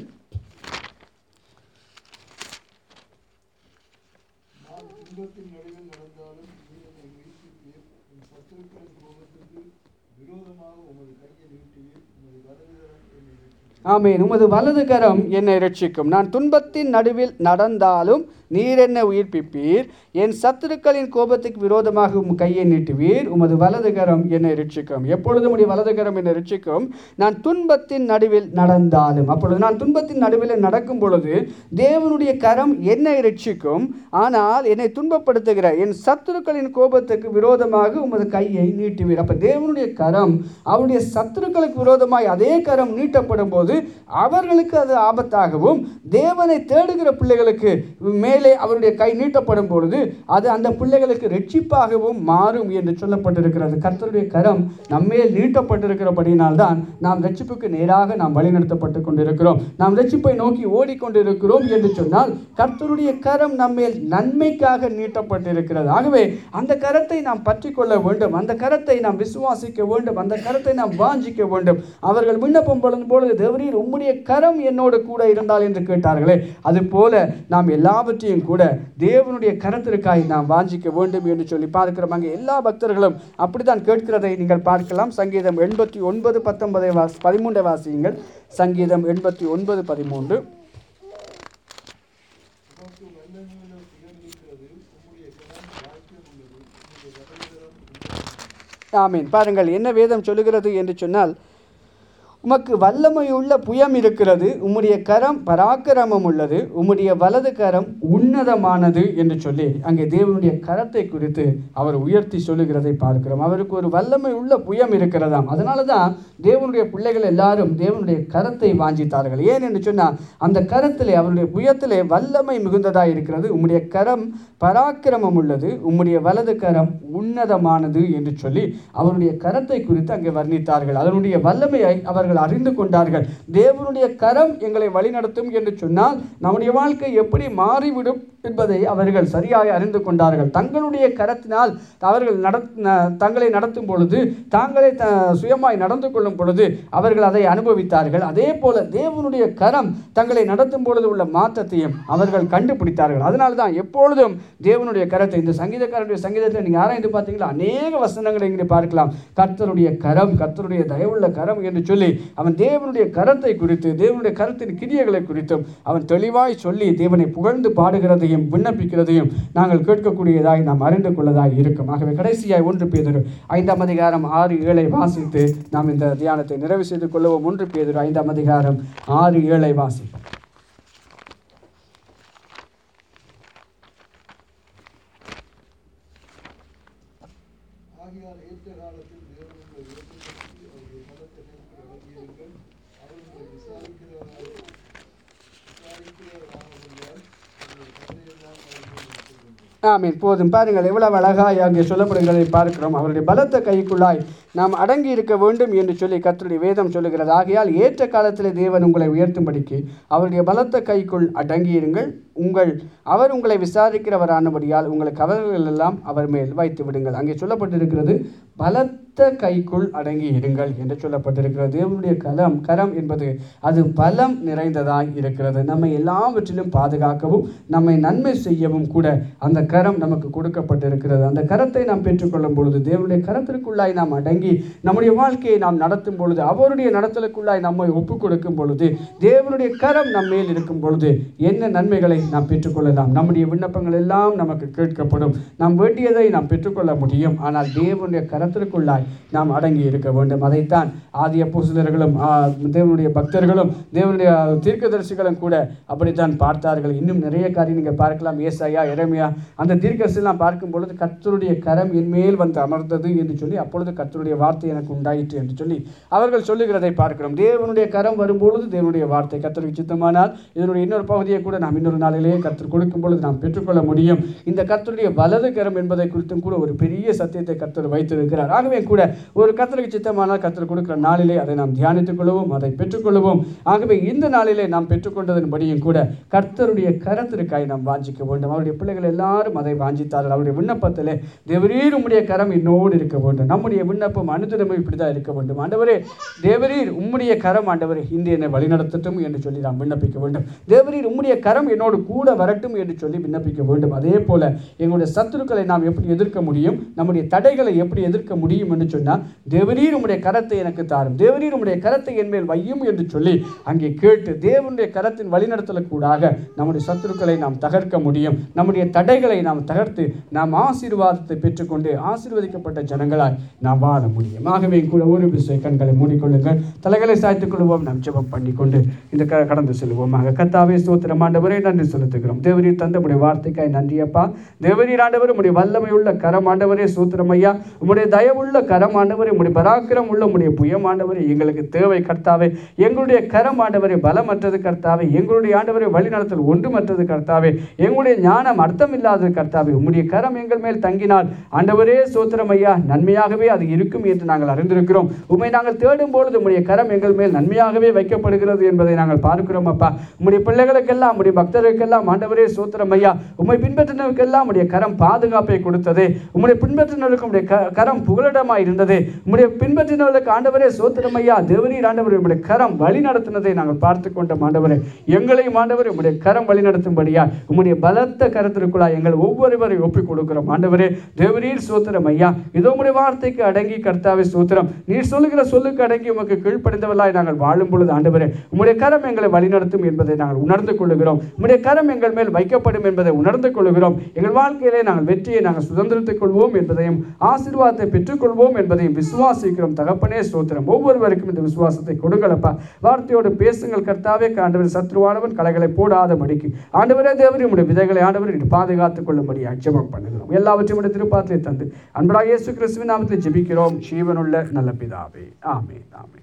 நான் துன்பத்தின் நடுவில் நடந்தாலும் நீர் என்னை மீட்பீர் என் சத்துருக்களின் கோபத்துக்கு விரோதமாக உமது கையை நீட்டுவீர் உமது வலதுகரம் என்னை ரட்சிக்கும் ஆமேன். உமது வலது கரம் என்னை ரட்சிக்கும் நான் துன்பத்தின் நடுவில் நடந்தாலும் நீர் என்ன உயிர்ப்பிப்பீர்? என் சத்துருக்களின் கோபத்துக்கு விரோதமாக உம் கையை நீட்டுவீர். உமது வலது கரம் என்னை ரிட்சிக்கும் எப்பொழுதும் உடைய வலது கரம் என்னை ரிட்சிக்கும் நான் துன்பத்தின் நடுவில் நடந்தாலும் அப்பொழுது நான் துன்பத்தின் நடுவில் நடக்கும் பொழுது தேவனுடைய கரம் என்னை ரட்சிக்கும் ஆனால் என்னை துன்பப்படுத்துகிற என் சத்துருக்களின் கோபத்துக்கு விரோதமாக உமது கையை நீட்டுவீர். அப்போ தேவனுடைய கரம் அவருடைய சத்துருக்களுக்கு விரோதமாய் அதே கரம் நீட்டப்படும் போது அவர்களுக்கு அது ஆபத்தாகவும் தேவனை தேடுகிற பிள்ளைகளுக்கு மேலே மேலே அவருடைய கை நீட்டப்படும் பொழுது அது அந்த பிள்ளைகளுக்கு ரட்சிப்பாகவும் மாறும் என்று சொல்லப்பட்டிருக்கிறது. கர்த்தருடைய கரம் நம்மேல் நீட்டப்பட்டிருக்கிறபடியினால்தான் நாம் ரட்சிப்புக்கு நேராக நாம் வழிநடத்தப்பட்டு கொண்டிருக்கிறோம். நாம் ரட்சிப்பை நோக்கி ஓடிக்கொண்டிருக்கிறோம் என்று சொன்னால் கர்த்தருடைய கரம் நம்மேல் நன்மைக்காக நீட்டப்பட்டிருக்கிறது. ஆகவே அந்த கரத்தை நாம் பற்றி கொள்ள வேண்டும். அந்த கரத்தை நாம் விசுவாசிக்க வேண்டும். அந்த கரத்தை நாம் வாஞ்சிக்க வேண்டும். அவர்கள் விண்ணப்பம் பண்ணும் பொழுது தேவரீர் உம்முடைய கரம் என்னோடு கூட இருந்தால் என்று கேட்டார்களே. அது போல நாம் எல்லாவற்றையும் கூட தேவனுடைய கரத்திற்காய் நாம் வாஞ்சிக்க வேண்டும் என்று சொல்லி பார்க்கிறோம். அங்கே எல்லா பக்தர்களும் அப்படித்தான் கேட்கிறதை நீங்கள் பார்க்கலாம். சங்கீதம் எண்பத்தி ஒன்பது பத்தொன்பதை வாசி பதிமூன்றை வாசியுங்கள். சங்கீதம் எண்பத்தி ஒன்பது பதிமூன்று. ஆமீன். பாருங்கள் என்ன வேதம் சொல்லுகிறது என்று சொன்னால் உமக்கு வல்லமையுள்ள புயம் இருக்கிறது உம்முடைய கரம் பராக்கிரமம் உள்ளது உம்முடைய வலது கரம் உன்னதமானது என்று சொல்லி அங்கே தேவனுடைய கரத்தை குறித்து அவர் உயர்த்தி சொல்லுகிறதை பார்க்கிறோம். அவருக்கு ஒரு வல்லமை உள்ள புயம் இருக்கிறதாம். அதனால தான் தேவனுடைய பிள்ளைகள் எல்லாரும் தேவனுடைய கரத்தை வாஞ்சித்தார்கள். ஏன் என்று சொன்னால் அந்த கரத்திலே அவருடைய புயத்திலே வல்லமை மிகுந்ததாக இருக்கிறது. உம்முடைய கரம் பராக்கிரமம் உள்ளது உம்முடைய வலது கரம் உன்னதமானது என்று சொல்லி அவருடைய கரத்தை குறித்து அங்கே வர்ணித்தார்கள். அதனுடைய வல்லமையை அவர் அவர்கள் அறிந்து கொண்டார்கள். தேவனுடைய கரம் எங்களை வழிநடத்தும் என்று சொன்னால் நம்முடைய வாழ்க்கை எப்படி மாறிவிடும் என்பதை அவர்கள் சரியாக அறிந்து கொண்டார்கள். தங்களுடைய கரத்தினால் அவர்கள் நடத் தங்களை நடத்தும் பொழுது தாங்களே த சுயமாய் நடந்து கொள்ளும் பொழுது அவர்கள் அதை அனுபவித்தார்கள். அதே போல தேவனுடைய கரம் தங்களை நடத்தும் பொழுது உள்ள மாற்றத்தையும் அவர்கள் கண்டுபிடித்தார்கள். அதனால தான் எப்பொழுதும் தேவனுடைய கரத்தை இந்த சங்கீதக்காரனுடைய சங்கீதத்தை நீங்கள் ஆராய்ந்து பார்த்தீங்களா? அநேக வசனங்களை இங்கே பார்க்கலாம். கர்த்தருடைய கரம் கர்த்தருடைய தயவுள்ள கரம் என்று சொல்லி அவன் தேவனுடைய கரத்தை குறித்து தேவனுடைய கரத்தின் கிரியைகளை குறித்தும் அவன் தெளிவாய் சொல்லி தேவனை புகழ்ந்து பாடுகிறதையும் விண்ணப்பிக்கிறதையும் நாங்கள் கேட்கக்கூடியதாய் நாம் அறிந்து கொள்ளதாய் இருக்கும். ஆகவே கடைசியாய் ஒன்று பேதரும் ஐந்தாம் அதிகாரம் ஆறு ஏழை வாசித்து நாம் இந்த தியானத்தை நிறைவு செய்து கொள்ளவும். ஒன்று பேதரும் ஐந்தாம் அதிகாரம் ஆறு ஏழை வாசிப்போம். ஆகியால் ஏற்ற காலத்தில் தேவனுடைய இயக்கத்திற்கு அவருடைய மதத்திற்கு வழங்கியிருங்கள் அவர்களை விசாரிக்கிறவர்கள் விசாரிக்கிறவர்களாக ஆமீன். போதும். பாருங்கள் எவ்வளவு அழகாய் அங்கே சொல்லப்படுகிறதை பார்க்கிறோம். அவருடைய பலத்த கைக்குள்ளாய் நாம் அடங்கி இருக்க வேண்டும் என்று சொல்லி கத்தருடைய வேதம் சொல்லுகிறது. ஆகையால் ஏற்ற காலத்திலே தேவன் உங்களை உயர்த்தும்படிக்கு அவருடைய பலத்த கைக்குள் அடங்கியிருங்கள் உங்கள் அவர் உங்களை விசாரிக்கிறவரானபடியால் உங்கள் கவலைகள் எல்லாம் அவர் மேல் வைத்து விடுங்கள். அங்கே சொல்லப்பட்டிருக்கிறது பலத்த கைக்குள் அடங்கி இருங்கள் என்று சொல்லப்பட்டிருக்கிறது. தேவனுடைய கலம் கரம் என்பது அது பலம் நிறைந்ததாய் இருக்கிறது. நம்மை எல்லாவற்றிலும் பாதுகாக்கவும் நம்மை நன்மை செய்யவும் கூட அந்த கரம் நமக்கு கொடுக்கப்பட்டிருக்கிறது. அந்த கரத்தை நாம் பெற்றுக்கொள்ளும் பொழுது தேவனுடைய கரத்திற்குள்ளாய் நாம் அடங்கி நம்முடைய வாழ்க்கையை நாம் நடத்தும் பொழுது அவருடைய நடத்தலுக்குள்ளாய் நம்மை ஒப்பு கொடுக்கும் பொழுது தேவனுடைய கரம் நம்மேல் இருக்கும் பொழுது என்ன நன்மைகளை நாம் பெற்றுக்கொள்ளலாம்? நம்முடைய விண்ணப்பங்கள் எல்லாம் நமக்கு கேட்கப்படும். நாம் வேண்டியதை நாம் பெற்றுக்கொள்ள முடியும். ஆனால் தேவனுடைய கரத்திற்குள்ளாய் நாம் அடங்கி இருக்க வேண்டும். அதைத்தான் ஆதிய பூசுதர்களும் தேவனுடைய பக்தர்களும் தேவனுடைய தீர்க்கதரிசிகளும் கூட அப்படித்தான் பார்த்தார்கள். இன்னும் நிறைய காரியம் நீங்கள் பார்க்கலாம். ஏசாயா இறமையா அந்த தீர்க்கதரிசிலாம் பார்க்கும் பொழுது கத்தருடைய கரம் என் மேல் வந்து அமர்ந்தது என்று சொல்லி அப்பொழுது கத்தருடைய வார்த்தை எனக்கு உண்டாயிற்று என்று சொல்லி அவர்கள் சொல்லுகிறதை பார்க்கிறோம். தேவனுடைய கரம் வரும்பொழுது தேவனுடைய வார்த்தை கத்தருக்கு சித்தமானால் இதனுடைய இன்னொரு பகுதியை கூட நாம் இன்னொரு நாளிலேயே கத்தர் கொடுக்கும் பொழுது நாம் பெற்றுக்கொள்ள முடியும். இந்த கத்தருடைய வலது கரம் என்பதை குறித்தும் கூட ஒரு பெரிய சத்தியத்தை கத்தர் வைத்திருக்கிறார். ஆகவே கூட ஒரு கத்தருக்கு சித்தமானால் கத்தர் கொடுக்கிற நாளிலே அதை நாம் தியானித்துக் கொள்வோம் அதை பெற்றுக்கொள்வோம் ஆகவே இந்த நாளிலே நாம் பெற்றுக்கொண்டதன்படியும் கூட கர்த்தருடைய கரத்திற்காய் நாம் வாஞ்சிக்க வேண்டும். அவருடைய பிள்ளைகள் எல்லாரும் அதை வாஞ்சித்தார்கள். அவருடைய விண்ணப்பத்திலே தேவரீர் உம்முடைய கரம் என்னோடு இருக்க வேண்டும். நம்முடைய விண்ணப்பம் அனுதினமும் இப்படிதான் இருக்க வேண்டும். ஆண்டவரே தேவரீர் உம்முடைய கரம் ஆண்டவரே இன்று என்னை வழிநடத்தட்டும் என்று சொல்லி நாம் விண்ணப்பிக்க வேண்டும். தேவரீர் உம்முடைய கரம் என்னோடு கூட வரட்டும் என்று சொல்லி விண்ணப்பிக்க வேண்டும். அதே போல எங்களுடைய சத்துருக்களை நாம் எப்படி எதிர்க்க முடியும்? நம்முடைய தடைகளை எப்படி எதிர்க்க முடியும் என்று சொன்னால் தேவனீர் உம்முடைய கரத்தை எனக்கு தாரும். தேவரீர் உம்முடைய கரத்தை என் மேல் வையும் என்று சொல்லி அங்கே கேட்டு தேவனுடைய கரத்தின் வழிநடத்தலுக்கூடாக நம்முடைய சத்துருக்களை நாம் தகர்க்க முடியும். நம்முடைய தடைகளை நாம் தகர்த்து நாம் ஆசீர்வாதத்தை பெற்றுக்கொண்டு ஆசீர்வதிக்கப்பட்ட ஜனங்களாய் நாம் வாழ முடியும். ஆகவே கூட ஒரு விசை கண்களை மூடிக்கொள்ளுங்கள். தலைகளை சாய்த்துக் கொள்வோம். நாம் ஜெபம் பண்ணிக்கொண்டு இந்த க கடந்து செல்வோம் கத்தாவே ஸ்தோத்திரம். ஆண்டவரே நன்றி செலுத்துகிறோம். தேவரீர் தந்தமுடைய வார்த்தைக்காய் நன்றி அப்பா தேவரீர் ஆண்டவர் உடைய வல்லமை உள்ள கரம். ஆண்டவரே சூத்திரம் ஐயா. தயவுள்ள கரம் ஆண்டவரை உடைய பராக்கிரம் உள்ள உடைய புயம் ஆண்டவரை எங்களுக்கு தேவை கர்த்தாவே. எங்களுடைய கரம் ஆண்டவரை பலமற்றது கர்த்தாவே. எங்களுடைய ஆண்டவரை வழிநடத்தல் ஒன்றுமற்றது கர்த்தாவே. எங்களுடைய ஞானம் அர்த்தம் இல்லாதது கர்த்தாவே. உம்முடைய கரம் எங்கள் மேல் தங்கினால் ஆண்டவரே சோத்திரம் ஐயா நன்மையாகவே அது இருக்கும் என்று நாங்கள் அறிந்திருக்கிறோம். உண்மை நாங்கள் தேடும் பொழுது உம்முடைய கரம் எங்கள் மேல் நன்மையாகவே வைக்கப்படுகிறது என்பதை நாங்கள் பார்க்கிறோம் அப்பா. உம்முடைய பிள்ளைகளுக்கெல்லாம் உடைய பக்தர்களுக்கெல்லாம் ஆண்டவரே சோத்திரம் ஐயா உம்மை பின்பற்றினருக்கெல்லாம் உடைய கரம் பாதுகாப்பை கொடுத்தது. உம்முடைய பின்பற்றினருக்கு உடைய க கரம் புகலிடமாய் இருந்தது. உம்முடைய பின்பற்றினவர்களுக்கு ஆண்டவரே சோத்திரம் ஐயா தேவரீர் ஆண்டவரே உம்முடைய கரம் வழி நடத்தினதை நாங்கள் பார்த்து கொண்டோம் ஆண்டவரே. எங்களையும் ஆண்டவரே உம்முடைய கரம் வழி நடத்தும்படியா உம்முடைய பலத்த கரத்திற்குள்ளா எங்கள் ஒவ்வொருவரை ஒப்பிக் கொடுக்கிறோம் ஆண்டவரே. தேவரீர் சோத்திரம் ஐயா இதோ உம்முடைய வார்த்தைக்கு அடங்கி கர்த்தாவே சோத்திரம். நீர் சொல்லுகிற சொல்லுக்கு அடங்கி உமக்கு கீழ்ப்படைந்தவர்களாய் நாங்கள் வாழும் பொழுது ஆண்டவரே உம்முடைய கரம் எங்களை வழிநடத்தும் என்பதை நாங்கள் உணர்ந்து கொள்ளுகிறோம். உம்முடைய கரம் எங்கள் மேல் வைக்கப்படும் என்பதை உணர்ந்து கொள்ளுகிறோம். எங்கள் வாழ்க்கையிலே நாங்கள் வெற்றியை நாங்கள் சுதந்திரத்துக் கொள்வோம் என்பதையும் ஆசீர்வாதத்தை பெற்றுக்கொள்வோம் என்பதையும் விசுவாசிக்கிறோம். தகப்பனே ஸ்தோத்திரம். ஒவ்வொருவருக்கும் இந்த விசுவாசத்தை கொடுங்களப்பா. வார்த்தையோடு பேசுங்கள். கர்த்தாவே ஆண்டவர் சத்ருவானவன் கலைகளை போடாதபடிக்கு ஆண்டவரே தேவரே உடைய விதைகளை ஆண்டவர் இன்று பாதுகாத்துக் கொள்ளும்படி அச்சமம் பண்ணுகிறோம். எல்லாவற்றையும் உடைய திருப்பாத்திரை தந்து அன்பராக இயேசு கிறிஸ்துவின் நாமத்தில் ஜெபிக்கிறோம். ஜீவனுள்ள நல்ல பிதாவே. ஆமே ஆமே